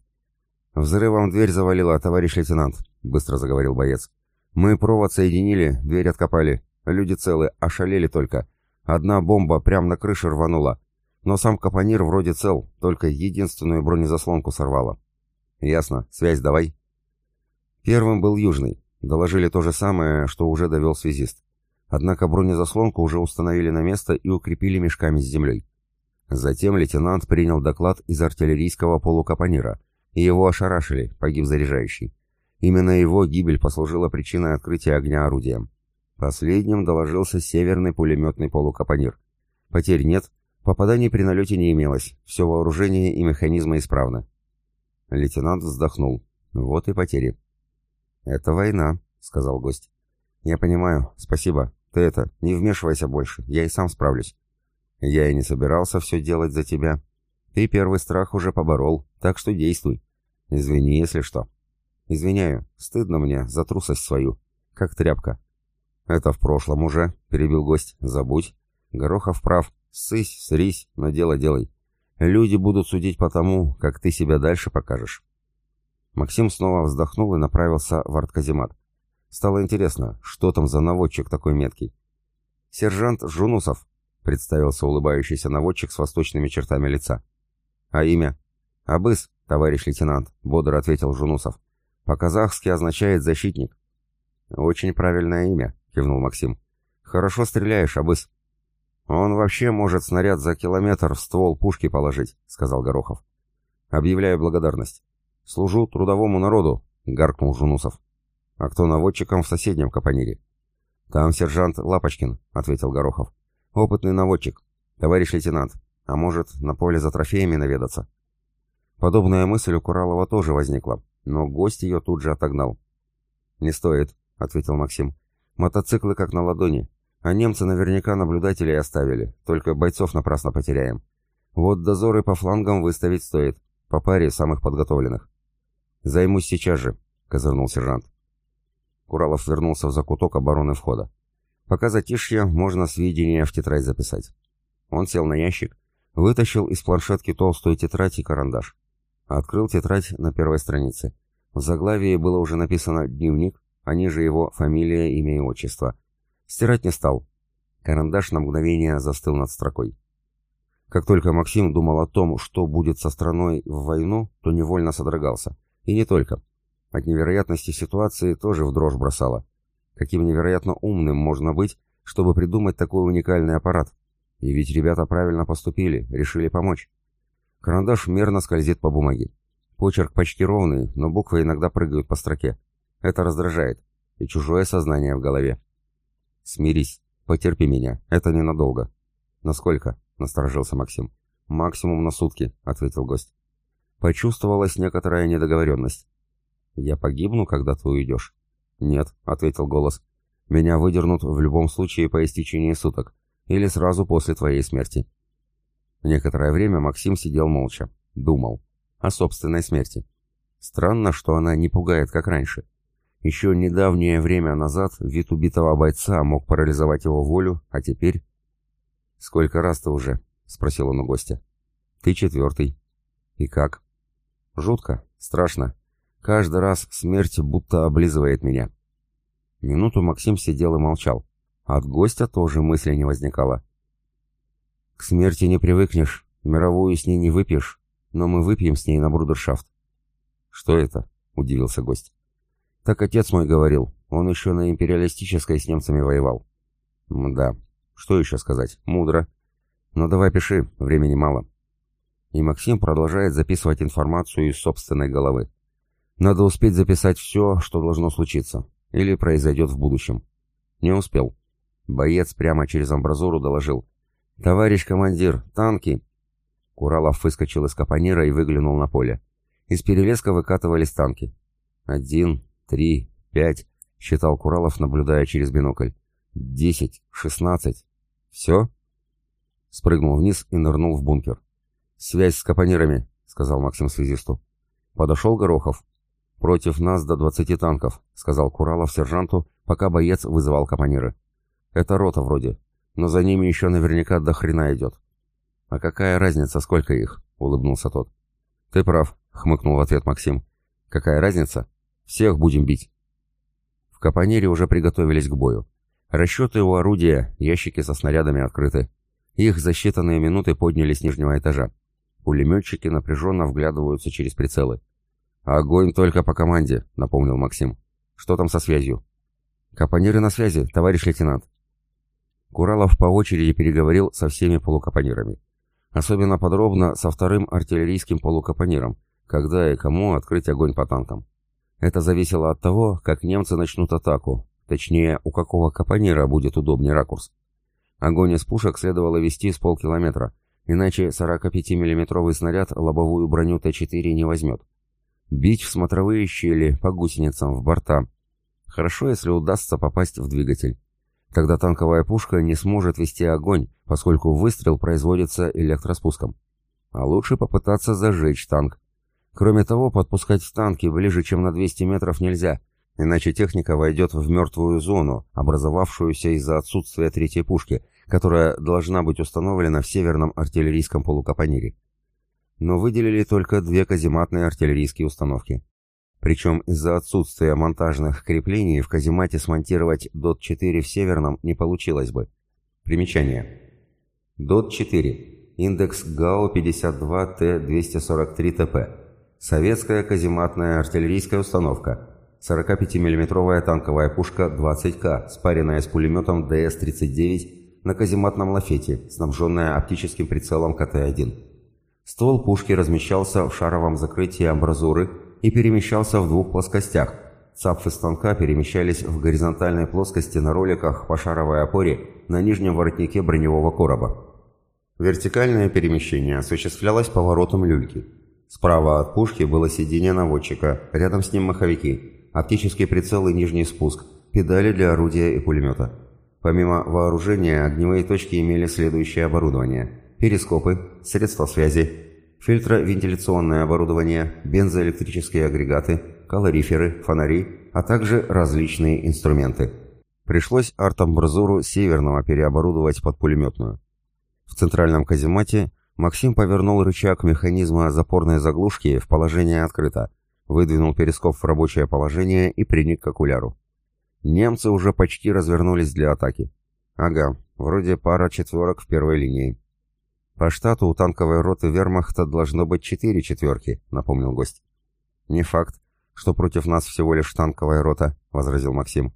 «Взрывом дверь завалила, товарищ лейтенант», — быстро заговорил боец. «Мы провод соединили, дверь откопали. Люди целы, ошалели только. Одна бомба прямо на крыше рванула. Но сам капонир вроде цел, только единственную бронезаслонку сорвало». «Ясно. Связь давай». Первым был Южный. Доложили то же самое, что уже довел связист. Однако бронезаслонку уже установили на место и укрепили мешками с землей. Затем лейтенант принял доклад из артиллерийского полукапонира, и его ошарашили, погиб заряжающий. Именно его гибель послужила причиной открытия огня орудием. Последним доложился северный пулеметный полукапонир. Потерь нет, попаданий при налете не имелось, все вооружение и механизмы исправны. Лейтенант вздохнул. Вот и потери. «Это война», — сказал гость. «Я понимаю, спасибо. Ты это, не вмешивайся больше, я и сам справлюсь». «Я и не собирался все делать за тебя. Ты первый страх уже поборол, так что действуй. Извини, если что». «Извиняю, стыдно мне за трусость свою. Как тряпка». «Это в прошлом уже», — перебил гость. «Забудь. Горохов прав. Сысь, срись, но дело делай. Люди будут судить по тому, как ты себя дальше покажешь». Максим снова вздохнул и направился в артказемат. Стало интересно, что там за наводчик такой меткий. «Сержант Жунусов», — представился улыбающийся наводчик с восточными чертами лица. «А имя?» «Абыс, товарищ лейтенант», — бодро ответил Жунусов. «По-казахски означает «защитник». «Очень правильное имя», — кивнул Максим. «Хорошо стреляешь, Абыс». «Он вообще может снаряд за километр в ствол пушки положить», — сказал Горохов. «Объявляю благодарность». «Служу трудовому народу», — гаркнул Жунусов. «А кто наводчиком в соседнем капонире?» «Там сержант Лапочкин», — ответил Горохов. «Опытный наводчик. Товарищ лейтенант, а может, на поле за трофеями наведаться?» Подобная мысль у Куралова тоже возникла, но гость ее тут же отогнал. «Не стоит», — ответил Максим. «Мотоциклы как на ладони, а немцы наверняка наблюдателей оставили, только бойцов напрасно потеряем. Вот дозоры по флангам выставить стоит, по паре самых подготовленных». «Займусь сейчас же», — козырнул сержант. Куралов вернулся в закуток обороны входа. Пока затишье, можно сведения в тетрадь записать. Он сел на ящик, вытащил из планшетки толстую тетрадь и карандаш. Открыл тетрадь на первой странице. В заглавии было уже написано «Дневник», а ниже его фамилия, имя и отчество. Стирать не стал. Карандаш на мгновение застыл над строкой. Как только Максим думал о том, что будет со страной в войну, то невольно содрогался. И не только. От невероятности ситуации тоже в дрожь бросало. Каким невероятно умным можно быть, чтобы придумать такой уникальный аппарат. И ведь ребята правильно поступили, решили помочь. Карандаш мерно скользит по бумаге. Почерк почти ровный, но буквы иногда прыгают по строке. Это раздражает. И чужое сознание в голове. «Смирись, потерпи меня, это ненадолго». «Насколько?» — насторожился Максим. «Максимум на сутки», — ответил гость. Почувствовалась некоторая недоговоренность. «Я погибну, когда ты уйдешь?» «Нет», — ответил голос. «Меня выдернут в любом случае по истечении суток, или сразу после твоей смерти». Некоторое время Максим сидел молча, думал о собственной смерти. Странно, что она не пугает, как раньше. Еще недавнее время назад вид убитого бойца мог парализовать его волю, а теперь... «Сколько раз ты уже?» — спросил он у гостя. «Ты четвертый». «И как?» Жутко, страшно. Каждый раз смерть будто облизывает меня. Минуту Максим сидел и молчал. От гостя тоже мысли не возникало. К смерти не привыкнешь, мировую с ней не выпьешь, но мы выпьем с ней на брудершафт. Что это? Удивился гость. Так отец мой говорил, он еще на империалистической с немцами воевал. Да, Что еще сказать? Мудро. Но давай пиши, времени мало. И Максим продолжает записывать информацию из собственной головы. Надо успеть записать все, что должно случиться. Или произойдет в будущем. Не успел. Боец прямо через амбразуру доложил. «Товарищ командир, танки!» Куралов выскочил из капонира и выглянул на поле. Из перелеска выкатывались танки. «Один, три, пять», — считал Куралов, наблюдая через бинокль. «Десять, шестнадцать. Все?» Спрыгнул вниз и нырнул в бункер. «Связь с капонирами», — сказал Максим связисту. Подошел Горохов. «Против нас до двадцати танков», — сказал Куралов сержанту, пока боец вызывал капониры. «Это рота вроде, но за ними еще наверняка до хрена идет». «А какая разница, сколько их?» — улыбнулся тот. «Ты прав», — хмыкнул в ответ Максим. «Какая разница? Всех будем бить». В капонире уже приготовились к бою. Расчеты у орудия, ящики со снарядами открыты. Их за считанные минуты подняли с нижнего этажа. Пулеметчики напряженно вглядываются через прицелы. «Огонь только по команде», — напомнил Максим. «Что там со связью?» «Капониры на связи, товарищ лейтенант». Куралов по очереди переговорил со всеми полукапонирами. Особенно подробно со вторым артиллерийским полукапониром, когда и кому открыть огонь по танкам. Это зависело от того, как немцы начнут атаку, точнее, у какого капонира будет удобнее ракурс. Огонь из пушек следовало вести с полкилометра, иначе 45-миллиметровый снаряд лобовую броню Т-4 не возьмет. Бить в смотровые щели, по гусеницам, в борта. Хорошо, если удастся попасть в двигатель. Тогда танковая пушка не сможет вести огонь, поскольку выстрел производится электроспуском. А лучше попытаться зажечь танк. Кроме того, подпускать танки ближе, чем на 200 метров нельзя, иначе техника войдет в мертвую зону, образовавшуюся из-за отсутствия третьей пушки, которая должна быть установлена в северном артиллерийском полукапонире. Но выделили только две казематные артиллерийские установки. Причем из-за отсутствия монтажных креплений в каземате смонтировать ДОТ-4 в северном не получилось бы. Примечание. ДОТ-4. Индекс ГАО-52Т-243ТП. Советская казематная артиллерийская установка. 45 миллиметровая танковая пушка 20К, спаренная с пулеметом ДС-39 на казематном лафете, снабженная оптическим прицелом КТ-1. Ствол пушки размещался в шаровом закрытии амбразуры и перемещался в двух плоскостях. Цапфы станка перемещались в горизонтальной плоскости на роликах по шаровой опоре на нижнем воротнике броневого короба. Вертикальное перемещение осуществлялось поворотом люльки. Справа от пушки было сиденье наводчика, рядом с ним маховики, оптический прицел и нижний спуск, педали для орудия и пулемета. Помимо вооружения, огневые точки имели следующее оборудование. Перископы, средства связи, фильтровентиляционное оборудование, бензоэлектрические агрегаты, калориферы, фонари, а также различные инструменты. Пришлось артамбразуру северного переоборудовать под пулеметную. В центральном каземате Максим повернул рычаг механизма запорной заглушки в положение открыто, выдвинул перископ в рабочее положение и приник к окуляру. Немцы уже почти развернулись для атаки. Ага, вроде пара четверок в первой линии. По штату у танковой роты вермахта должно быть четыре четверки, напомнил гость. Не факт, что против нас всего лишь танковая рота, возразил Максим.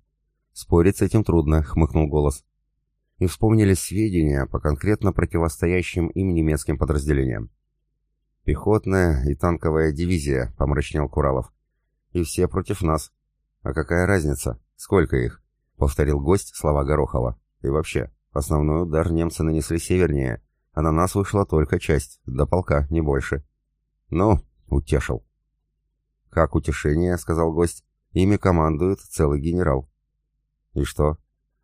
Спорить с этим трудно, хмыкнул голос. И вспомнили сведения по конкретно противостоящим им немецким подразделениям. «Пехотная и танковая дивизия», — помрачнел Куралов. «И все против нас. А какая разница? «Сколько их?» — повторил гость слова Горохова. «И вообще, основной удар немцы нанесли севернее, а на нас вышла только часть, до полка, не больше». «Ну, утешил». «Как утешение», — сказал гость, — «ими командует целый генерал». «И что?»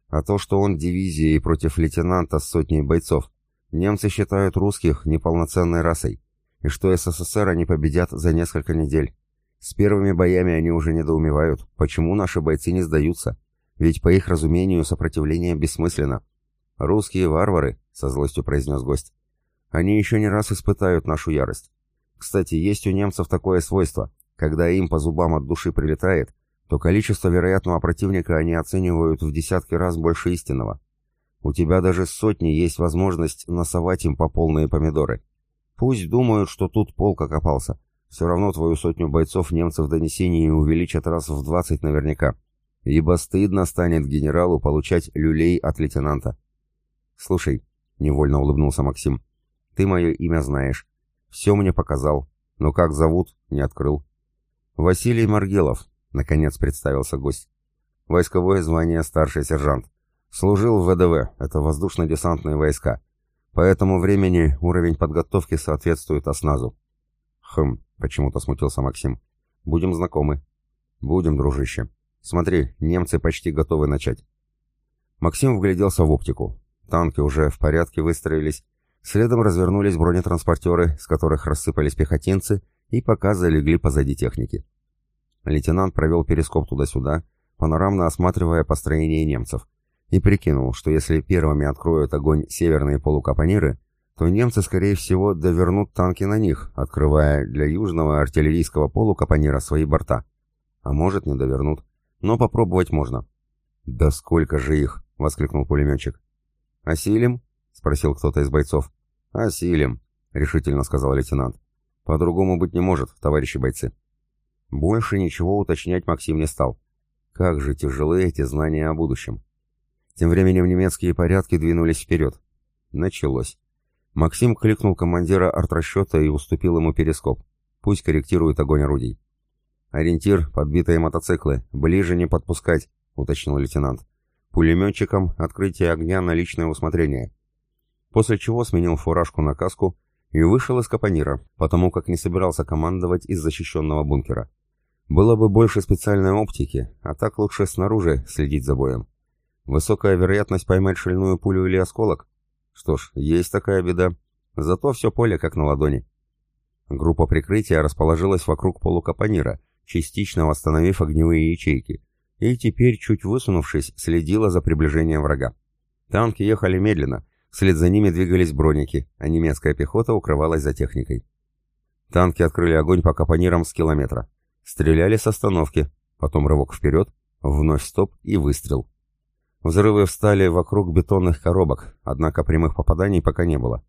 «А то, что он дивизией против лейтенанта с сотней бойцов. Немцы считают русских неполноценной расой, и что СССР они победят за несколько недель. С первыми боями они уже недоумевают, почему наши бойцы не сдаются. Ведь по их разумению сопротивление бессмысленно. «Русские варвары», — со злостью произнес гость. «Они еще не раз испытают нашу ярость. Кстати, есть у немцев такое свойство. Когда им по зубам от души прилетает, то количество вероятного противника они оценивают в десятки раз больше истинного. У тебя даже сотни есть возможность насовать им по полные помидоры. Пусть думают, что тут полк окопался. Все равно твою сотню бойцов немцев донесении увеличат раз в двадцать наверняка. Ибо стыдно станет генералу получать люлей от лейтенанта. «Слушай», — невольно улыбнулся Максим, — «ты мое имя знаешь. Все мне показал, но как зовут, не открыл». «Василий Маргелов», — наконец представился гость. «Войсковое звание старший сержант. Служил в ВДВ, это воздушно-десантные войска. По этому времени уровень подготовки соответствует осназу». «Хм», — почему-то смутился Максим. «Будем знакомы». «Будем, дружище. Смотри, немцы почти готовы начать». Максим вгляделся в оптику. Танки уже в порядке выстроились. Следом развернулись бронетранспортеры, с которых рассыпались пехотинцы, и пока залегли позади техники. Лейтенант провел перископ туда-сюда, панорамно осматривая построение немцев, и прикинул, что если первыми откроют огонь северные полукапониры, то немцы, скорее всего, довернут танки на них, открывая для южного артиллерийского полукапонира свои борта. А может, не довернут. Но попробовать можно. «Да сколько же их!» — воскликнул пулеметчик. «Осилим?» — спросил кто-то из бойцов. «Осилим», — решительно сказал лейтенант. «По-другому быть не может, товарищи бойцы». Больше ничего уточнять Максим не стал. Как же тяжелы эти знания о будущем. Тем временем немецкие порядки двинулись вперед. Началось. Максим кликнул командира артрасчета и уступил ему перископ. Пусть корректирует огонь орудий. «Ориентир — подбитые мотоциклы. Ближе не подпускать», — уточнил лейтенант. «Пулеметчикам открытие огня на личное усмотрение». После чего сменил фуражку на каску и вышел из капонира, потому как не собирался командовать из защищенного бункера. Было бы больше специальной оптики, а так лучше снаружи следить за боем. Высокая вероятность поймать шальную пулю или осколок? Что ж, есть такая беда. Зато все поле как на ладони. Группа прикрытия расположилась вокруг полукапонира, частично восстановив огневые ячейки, и теперь, чуть высунувшись, следила за приближением врага. Танки ехали медленно, вслед за ними двигались броники, а немецкая пехота укрывалась за техникой. Танки открыли огонь по капонирам с километра. Стреляли с остановки, потом рывок вперед, вновь стоп и выстрел. Взрывы встали вокруг бетонных коробок, однако прямых попаданий пока не было.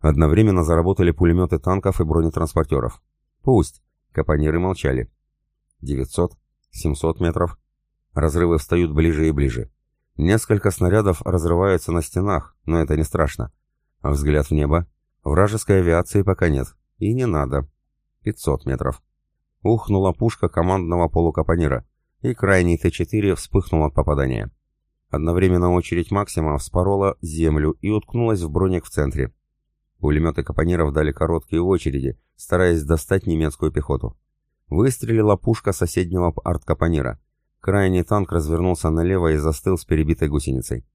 Одновременно заработали пулеметы танков и бронетранспортеров. Пусть. Капониры молчали. 900, 700 метров. Разрывы встают ближе и ближе. Несколько снарядов разрываются на стенах, но это не страшно. Взгляд в небо. Вражеской авиации пока нет. И не надо. 500 метров. Ухнула пушка командного полукапонира, и крайний Т-4 вспыхнул от попадания. Одновременно очередь Максима вспорола землю и уткнулась в броник в центре. Пулеметы капониров дали короткие очереди, стараясь достать немецкую пехоту. Выстрелила пушка соседнего арткапонира. Крайний танк развернулся налево и застыл с перебитой гусеницей.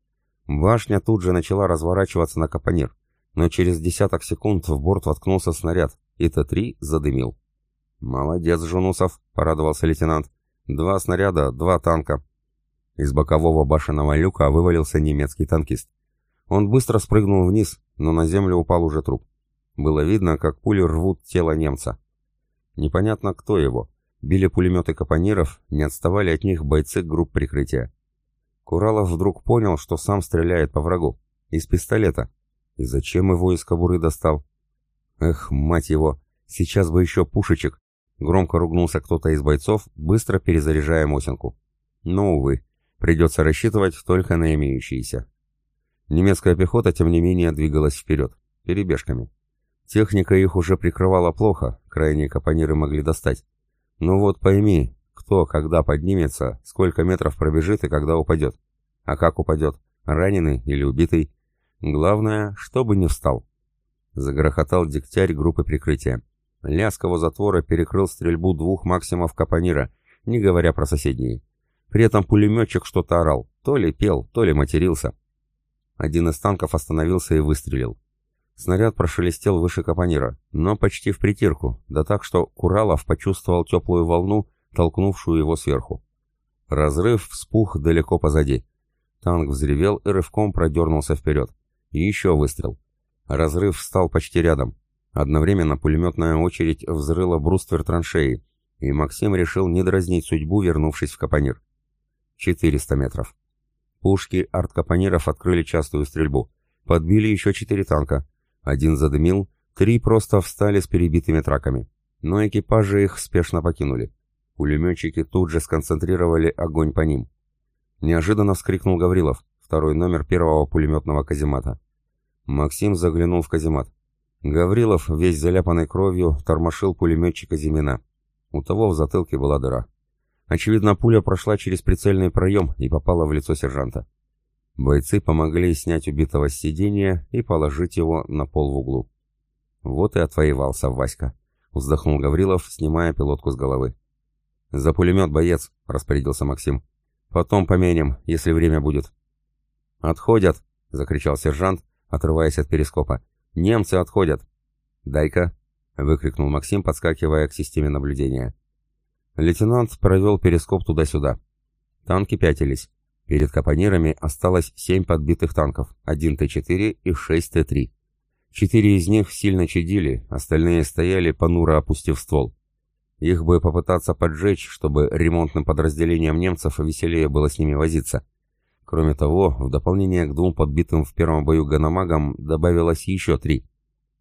Башня тут же начала разворачиваться на капонир, но через десяток секунд в борт воткнулся снаряд, и Т-3 задымил. «Молодец, Жунусов», — порадовался лейтенант. «Два снаряда, два танка». Из бокового башенного люка вывалился немецкий танкист. Он быстро спрыгнул вниз, но на землю упал уже труп. Было видно, как пули рвут тело немца. Непонятно, кто его. Били пулеметы капониров, не отставали от них бойцы групп прикрытия. Куралов вдруг понял, что сам стреляет по врагу. Из пистолета. И зачем его из кобуры достал? Эх, мать его, сейчас бы еще пушечек. Громко ругнулся кто-то из бойцов, быстро перезаряжая Мосинку. Но, увы, придется рассчитывать только на имеющиеся. Немецкая пехота, тем не менее, двигалась вперед, перебежками. Техника их уже прикрывала плохо, крайние капониры могли достать. Но вот пойми, кто когда поднимется, сколько метров пробежит и когда упадет. А как упадет, раненый или убитый. Главное, чтобы не встал. Загрохотал дегтярь группы прикрытия. Лязг затвора перекрыл стрельбу двух максимов капонира, не говоря про соседние. При этом пулеметчик что-то орал, то ли пел, то ли матерился. Один из танков остановился и выстрелил. Снаряд прошелестел выше капонира, но почти в притирку, да так, что Куралов почувствовал теплую волну, толкнувшую его сверху. Разрыв вспух далеко позади. Танк взревел и рывком продернулся вперед. И еще выстрел. Разрыв встал почти рядом. Одновременно пулеметная очередь взрыла бруствер траншеи, и Максим решил не дразнить судьбу, вернувшись в капонир. 400 метров. Пушки арткапониров открыли частую стрельбу. Подбили еще четыре танка. Один задымил, три просто встали с перебитыми траками. Но экипажи их спешно покинули. Пулеметчики тут же сконцентрировали огонь по ним. Неожиданно вскрикнул Гаврилов. второй номер первого пулеметного каземата. Максим заглянул в каземат. Гаврилов, весь заляпанный кровью, тормошил пулеметчика Зимина. У того в затылке была дыра. Очевидно, пуля прошла через прицельный проем и попала в лицо сержанта. Бойцы помогли снять убитого с сиденья и положить его на пол в углу. «Вот и отвоевался Васька», — вздохнул Гаврилов, снимая пилотку с головы. «За пулемет, боец», — распорядился Максим. «Потом поменим, если время будет». «Отходят!» — закричал сержант, отрываясь от перископа. «Немцы отходят!» «Дай-ка!» — выкрикнул Максим, подскакивая к системе наблюдения. Лейтенант провел перископ туда-сюда. Танки пятились. Перед капонирами осталось семь подбитых танков, один Т-4 и шесть Т-3. Четыре из них сильно чадили, остальные стояли, понуро опустив ствол. Их бы попытаться поджечь, чтобы ремонтным подразделениям немцев веселее было с ними возиться. Кроме того, в дополнение к двум подбитым в первом бою ганамагам добавилось еще три.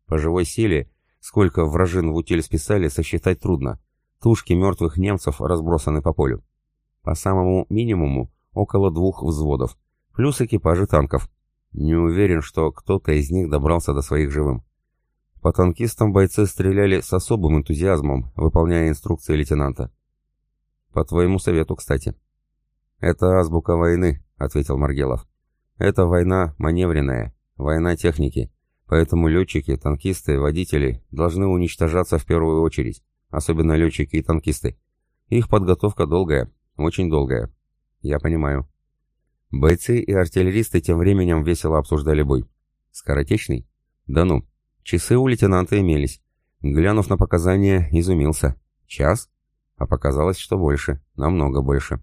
По живой силе, сколько вражин в утиль списали, сосчитать трудно. Тушки мертвых немцев разбросаны по полю. По самому минимуму около двух взводов, плюс экипажи танков. Не уверен, что кто-то из них добрался до своих живым. По танкистам бойцы стреляли с особым энтузиазмом, выполняя инструкции лейтенанта. По твоему совету, кстати. Это азбука войны, — ответил Маргелов. «Это война маневренная, война техники, поэтому летчики, танкисты, водители должны уничтожаться в первую очередь, особенно летчики и танкисты. Их подготовка долгая, очень долгая. Я понимаю». Бойцы и артиллеристы тем временем весело обсуждали бой. «Скоротечный? Да ну, часы у лейтенанта имелись. Глянув на показания, изумился. Час? А показалось, что больше, намного больше».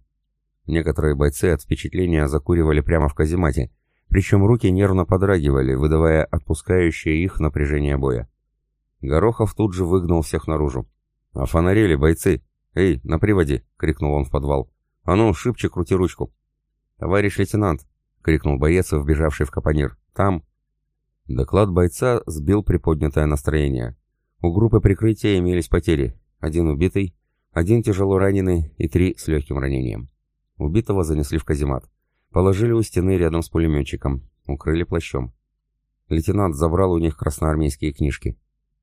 Некоторые бойцы от впечатления закуривали прямо в каземате, причем руки нервно подрагивали, выдавая отпускающее их напряжение боя. Горохов тут же выгнал всех наружу. «Офонарели, бойцы! Эй, на приводе!» — крикнул он в подвал. «А ну, шибче крути ручку!» «Товарищ лейтенант!» — крикнул боец, вбежавший в капонир. «Там!» Доклад бойца сбил приподнятое настроение. У группы прикрытия имелись потери. Один убитый, один тяжело раненый и три с легким ранением. Убитого занесли в каземат. Положили у стены рядом с пулеметчиком. Укрыли плащом. Лейтенант забрал у них красноармейские книжки.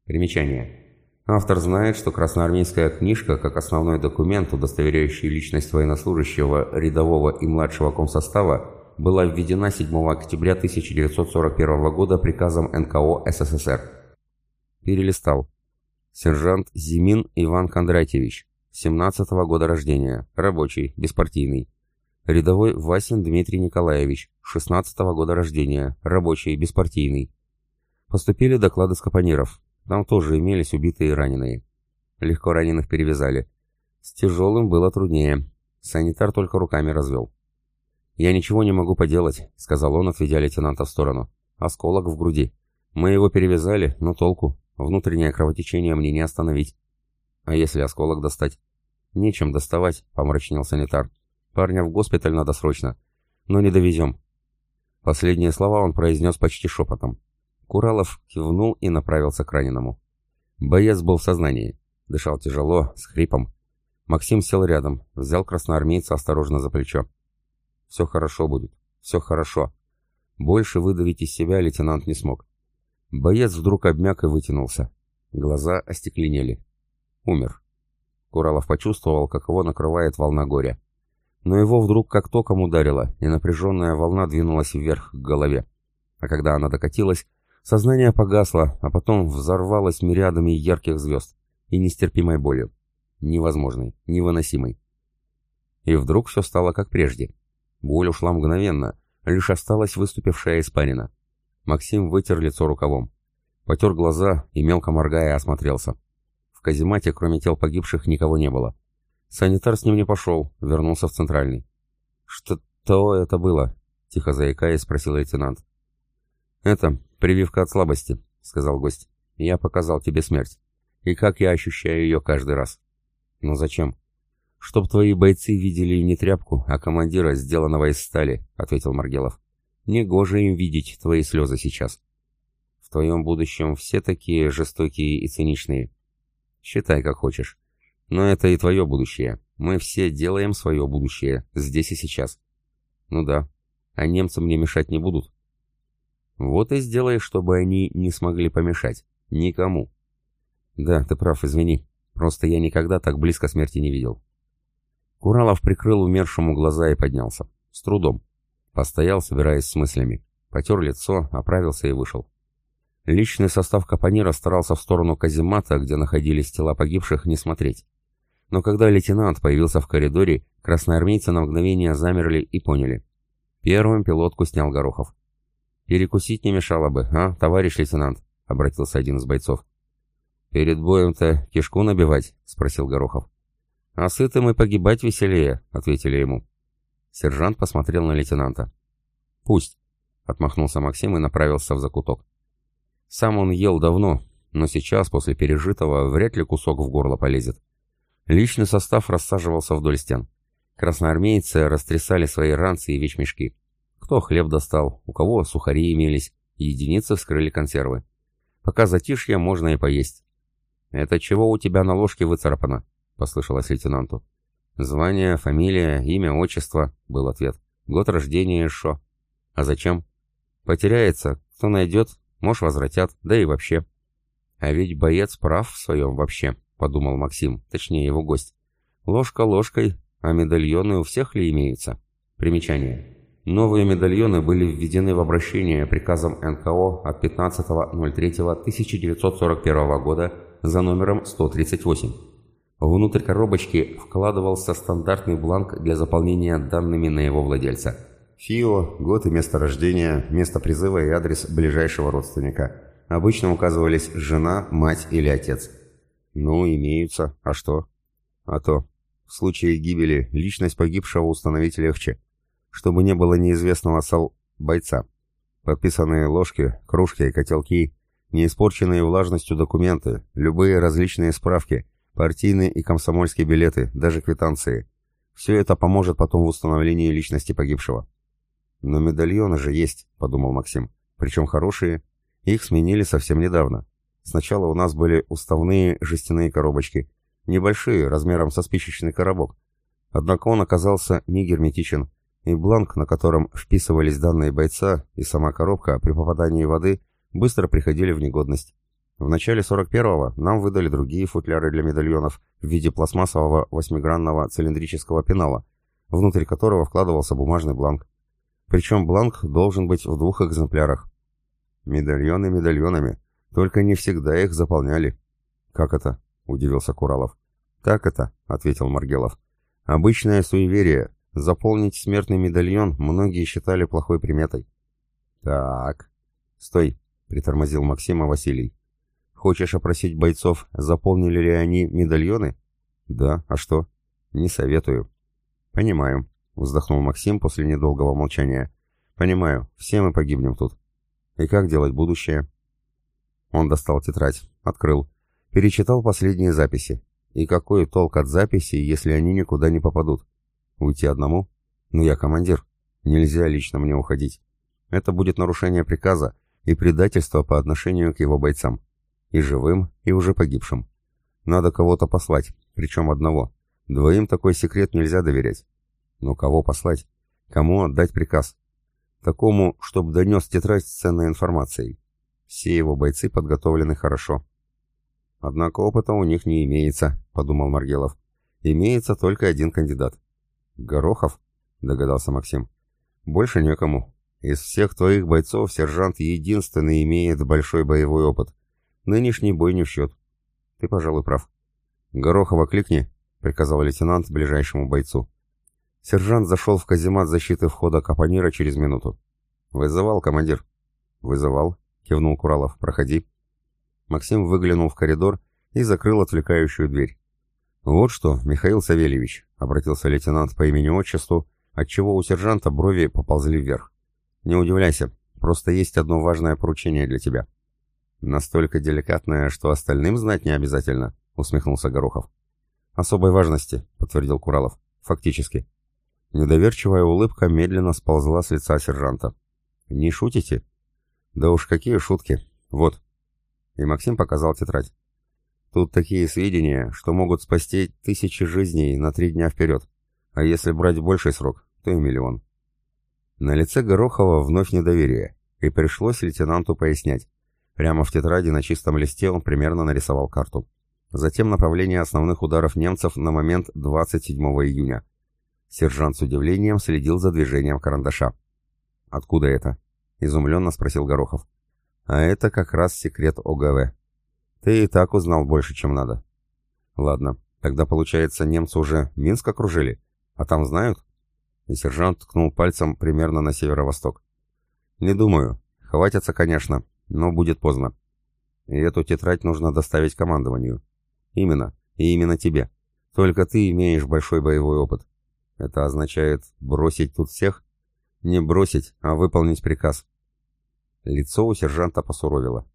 Примечание. Автор знает, что красноармейская книжка, как основной документ, удостоверяющий личность военнослужащего, рядового и младшего комсостава, была введена 7 октября 1941 года приказом НКО СССР. Перелистал. Сержант Зимин Иван Кондратьевич, 17 -го года рождения, рабочий, беспартийный. Рядовой Васин Дмитрий Николаевич, 16 -го года рождения, рабочий, беспартийный. Поступили доклады с капониров. Там тоже имелись убитые и раненые. Легко раненых перевязали. С тяжелым было труднее. Санитар только руками развел. «Я ничего не могу поделать», — сказал он, отведя лейтенанта в сторону. «Осколок в груди. Мы его перевязали, но толку. Внутреннее кровотечение мне не остановить». «А если осколок достать?» «Нечем доставать», — помрачнел санитар. «Парня в госпиталь надо срочно. Но не довезем». Последние слова он произнес почти шепотом. Куралов кивнул и направился к раненому. Боец был в сознании. Дышал тяжело, с хрипом. Максим сел рядом, взял красноармейца осторожно за плечо. «Все хорошо будет. Все хорошо». Больше выдавить из себя лейтенант не смог. Боец вдруг обмяк и вытянулся. Глаза остекленели. Умер. Куралов почувствовал, как его накрывает волна горя. Но его вдруг как током ударило, и напряженная волна двинулась вверх к голове. А когда она докатилась, сознание погасло, а потом взорвалось мириадами ярких звезд и нестерпимой болью. Невозможной, невыносимой. И вдруг все стало как прежде. Боль ушла мгновенно, лишь осталась выступившая испарина. Максим вытер лицо рукавом. Потер глаза и, мелко моргая, осмотрелся. В каземате, кроме тел погибших, никого не было. Санитар с ним не пошел, вернулся в центральный. «Что-то это было?» — тихо заикаясь, спросил лейтенант. «Это прививка от слабости», — сказал гость. «Я показал тебе смерть. И как я ощущаю ее каждый раз». «Но зачем?» «Чтоб твои бойцы видели не тряпку, а командира, сделанного из стали», — ответил Маргелов. «Негоже им видеть твои слезы сейчас». «В твоем будущем все такие жестокие и циничные», Считай, как хочешь. Но это и твое будущее. Мы все делаем свое будущее, здесь и сейчас. Ну да. а немцы мне мешать не будут. Вот и сделай, чтобы они не смогли помешать. Никому. Да, ты прав, извини. Просто я никогда так близко смерти не видел. Куралов прикрыл умершему глаза и поднялся. С трудом. Постоял, собираясь с мыслями. Потер лицо, оправился и вышел. Личный состав Капонира старался в сторону каземата, где находились тела погибших, не смотреть. Но когда лейтенант появился в коридоре, красноармейцы на мгновение замерли и поняли. Первым пилотку снял Горохов. «Перекусить не мешало бы, а, товарищ лейтенант?» — обратился один из бойцов. «Перед боем-то кишку набивать?» — спросил Горохов. «А сытым и погибать веселее», — ответили ему. Сержант посмотрел на лейтенанта. «Пусть», — отмахнулся Максим и направился в закуток. Сам он ел давно, но сейчас, после пережитого, вряд ли кусок в горло полезет. Личный состав рассаживался вдоль стен. Красноармейцы растрясали свои ранцы и вещмешки. Кто хлеб достал, у кого сухари имелись, единицы вскрыли консервы. Пока затишье, можно и поесть. «Это чего у тебя на ложке выцарапано?» — послышалось лейтенанту. «Звание, фамилия, имя, отчество», — был ответ. «Год рождения и шо». «А зачем?» «Потеряется. Кто найдет, может, возвратят, да и вообще». «А ведь боец прав в своем вообще», — подумал Максим, точнее его гость. «Ложка ложкой, а медальоны у всех ли имеются?» Примечание. Новые медальоны были введены в обращение приказом НКО от 15.03.1941 года за номером 138. Внутрь коробочки вкладывался стандартный бланк для заполнения данными на его владельца. ФИО, год и место рождения, место призыва и адрес ближайшего родственника. Обычно указывались жена, мать или отец. Ну, имеются. А что? А то. В случае гибели личность погибшего установить легче чтобы не было неизвестного сол бойца. Подписанные ложки, кружки и котелки, неиспорченные влажностью документы, любые различные справки, партийные и комсомольские билеты, даже квитанции. Все это поможет потом в установлении личности погибшего. «Но медальоны же есть», — подумал Максим. «Причем хорошие. Их сменили совсем недавно. Сначала у нас были уставные жестяные коробочки, небольшие, размером со спичечный коробок. Однако он оказался не герметичен, и бланк, на котором вписывались данные бойца, и сама коробка при попадании воды быстро приходили в негодность. В начале 41-го нам выдали другие футляры для медальонов в виде пластмассового восьмигранного цилиндрического пенала, внутрь которого вкладывался бумажный бланк. Причем бланк должен быть в двух экземплярах. Медальоны медальонами, только не всегда их заполняли. «Как это?» — удивился Куралов. «Так это», — ответил Маргелов. «Обычное суеверие, Заполнить смертный медальон многие считали плохой приметой. «Так...» «Стой!» — притормозил Максима Василий. «Хочешь опросить бойцов, заполнили ли они медальоны?» «Да, а что?» «Не советую». «Понимаю», — вздохнул Максим после недолгого молчания. «Понимаю, все мы погибнем тут. И как делать будущее?» Он достал тетрадь, открыл, перечитал последние записи. И какой толк от записи, если они никуда не попадут? Уйти одному? Ну я командир. Нельзя лично мне уходить. Это будет нарушение приказа и предательство по отношению к его бойцам. И живым, и уже погибшим. Надо кого-то послать, причем одного. Двоим такой секрет нельзя доверять. Но кого послать? Кому отдать приказ? Такому, чтобы донес тетрадь с ценной информацией. Все его бойцы подготовлены хорошо. Однако опыта у них не имеется, подумал Маргелов. Имеется только один кандидат. «Горохов?» — догадался Максим. «Больше некому. Из всех твоих бойцов сержант единственный имеет большой боевой опыт. Нынешний бой не в счет. Ты, пожалуй, прав». «Горохова кликни», — приказал лейтенант ближайшему бойцу. Сержант зашел в каземат защиты входа Капонира через минуту. «Вызывал, командир?» «Вызывал», — кивнул Куралов. «Проходи». Максим выглянул в коридор и закрыл отвлекающую дверь. «Вот что, Михаил Савельевич», — обратился лейтенант по имени-отчеству, отчего у сержанта брови поползли вверх. «Не удивляйся, просто есть одно важное поручение для тебя». «Настолько деликатное, что остальным знать не обязательно», — усмехнулся Горохов. «Особой важности», — подтвердил Куралов. «Фактически». Недоверчивая улыбка медленно сползла с лица сержанта. «Не шутите?» «Да уж какие шутки. Вот». И Максим показал тетрадь. Тут такие сведения, что могут спасти тысячи жизней на три дня вперед. А если брать больший срок, то и миллион. На лице Горохова вновь недоверие, и пришлось лейтенанту пояснять. Прямо в тетради на чистом листе он примерно нарисовал карту. Затем направление основных ударов немцев на момент 27 июня. Сержант с удивлением следил за движением карандаша. «Откуда это?» — изумленно спросил Горохов. «А это как раз секрет ОГВ. Ты и так узнал больше, чем надо». «Ладно, тогда, получается, немцы уже Минск окружили? А там знают?» И сержант ткнул пальцем примерно на северо-восток. «Не думаю. Хватятся, конечно, но будет поздно. И эту тетрадь нужно доставить командованию. Именно, и именно тебе. Только ты имеешь большой боевой опыт. Это означает бросить тут всех? Не бросить, а выполнить приказ. Лицо у сержанта посуровило.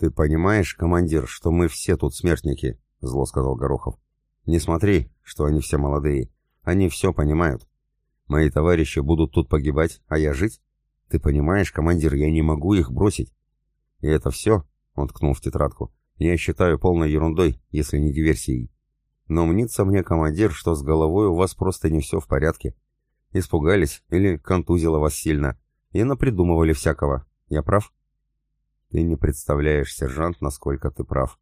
«Ты понимаешь, командир, что мы все тут смертники?» — зло сказал Горохов. «Не смотри, что они все молодые. Они все понимают. Мои товарищи будут тут погибать, а я жить? Ты понимаешь, командир, я не могу их бросить. И это все, он ткнул в тетрадку, я считаю полной ерундой, если не диверсией. Но мнится мне, командир, что с головой у вас просто не все в порядке. Испугались или контузило вас сильно, и напридумывали всякого. Я прав? Ты не представляешь, сержант, насколько ты прав.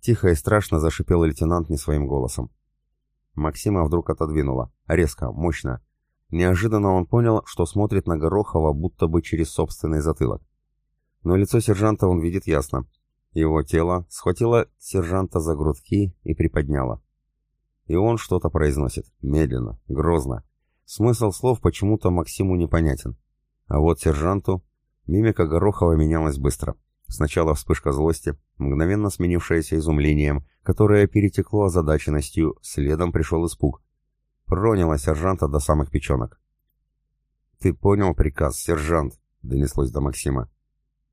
Тихо и страшно зашипел лейтенант не своим голосом. Максима вдруг отодвинула. Резко, мощно. Неожиданно он понял, что смотрит на Горохова будто бы через собственный затылок. Но лицо сержанта он видит ясно. Его тело схватило сержанта за грудки и приподняло. И он что-то произносит, медленно, грозно. Смысл слов почему-то Максиму непонятен. А вот сержанту мимика Горохова менялась быстро. Сначала вспышка злости, мгновенно сменившаяся изумлением, которое перетекло озадаченностью, следом пришел испуг. Проняло сержанта до самых печенок. «Ты понял приказ, сержант?» — донеслось до Максима.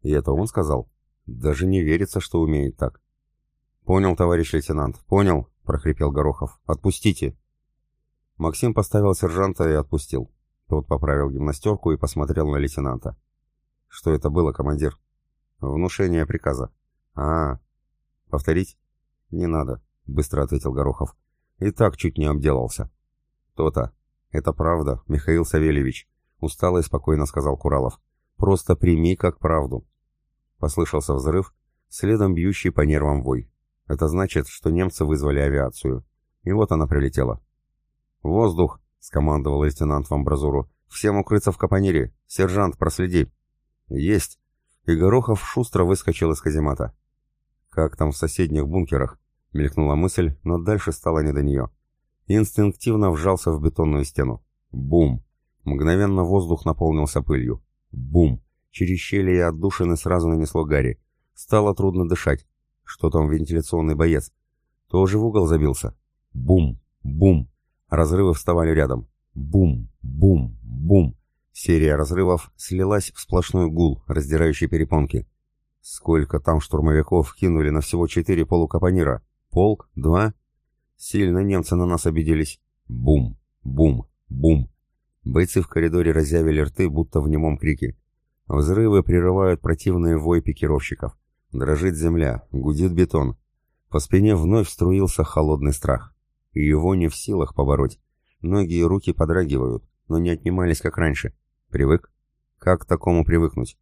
И это он сказал? Даже не верится, что умеет так. «Понял, товарищ лейтенант, понял», — прохрипел Горохов. «Отпустите». Максим поставил сержанта и отпустил. Тот поправил гимнастерку и посмотрел на лейтенанта. «Что это было, командир?» «Внушение приказа». «А, повторить?» «Не надо», — быстро ответил Горохов. «И так чуть не обделался». «То-то. Это правда, Михаил Савельевич», — устало и спокойно сказал Куралов. «Просто прими как правду». Послышался взрыв, следом бьющий по нервам вой. Это значит, что немцы вызвали авиацию. И вот она прилетела. «Воздух!» — скомандовал лейтенант в амбразуру. «Всем укрыться в капонире! Сержант, проследи!» «Есть!» И Горохов шустро выскочил из каземата. «Как там в соседних бункерах?» — мелькнула мысль, но дальше стало не до нее. Инстинктивно вжался в бетонную стену. Бум! Мгновенно воздух наполнился пылью. Бум! Через щели и отдушины сразу нанесло Гарри. Стало трудно дышать. Что там вентиляционный боец? Тоже в угол забился. Бум! Бум! Разрывы вставали рядом. Бум! Бум! Бум! Серия разрывов слилась в сплошной гул, раздирающий перепонки. Сколько там штурмовиков кинули на всего четыре полукапонира? Полк? Два? Сильно немцы на нас обиделись. Бум! Бум! Бум! Бойцы в коридоре разъявили рты, будто в немом крике. Взрывы прерывают противные вой пикировщиков. Дрожит земля, гудит бетон. По спине вновь струился холодный страх. Его не в силах побороть. Ноги и руки подрагивают, но не отнимались, как раньше. Привык? Как к такому привыкнуть?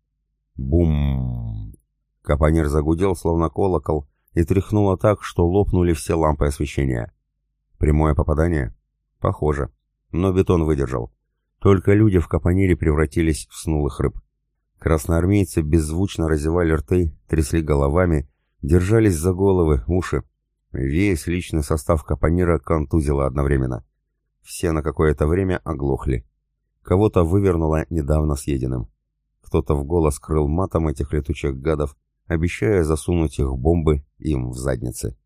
Бум! Капонир загудел, словно колокол, и тряхнуло так, что лопнули все лампы освещения. Прямое попадание? Похоже. Но бетон выдержал. Только люди в капонире превратились в снулых рыб. Красноармейцы беззвучно разевали рты, трясли головами, держались за головы, уши. Весь личный состав капонира контузило одновременно. Все на какое-то время оглохли. Кого-то вывернуло недавно съеденным. Кто-то в голос крыл матом этих летучих гадов, обещая засунуть их бомбы им в задницы.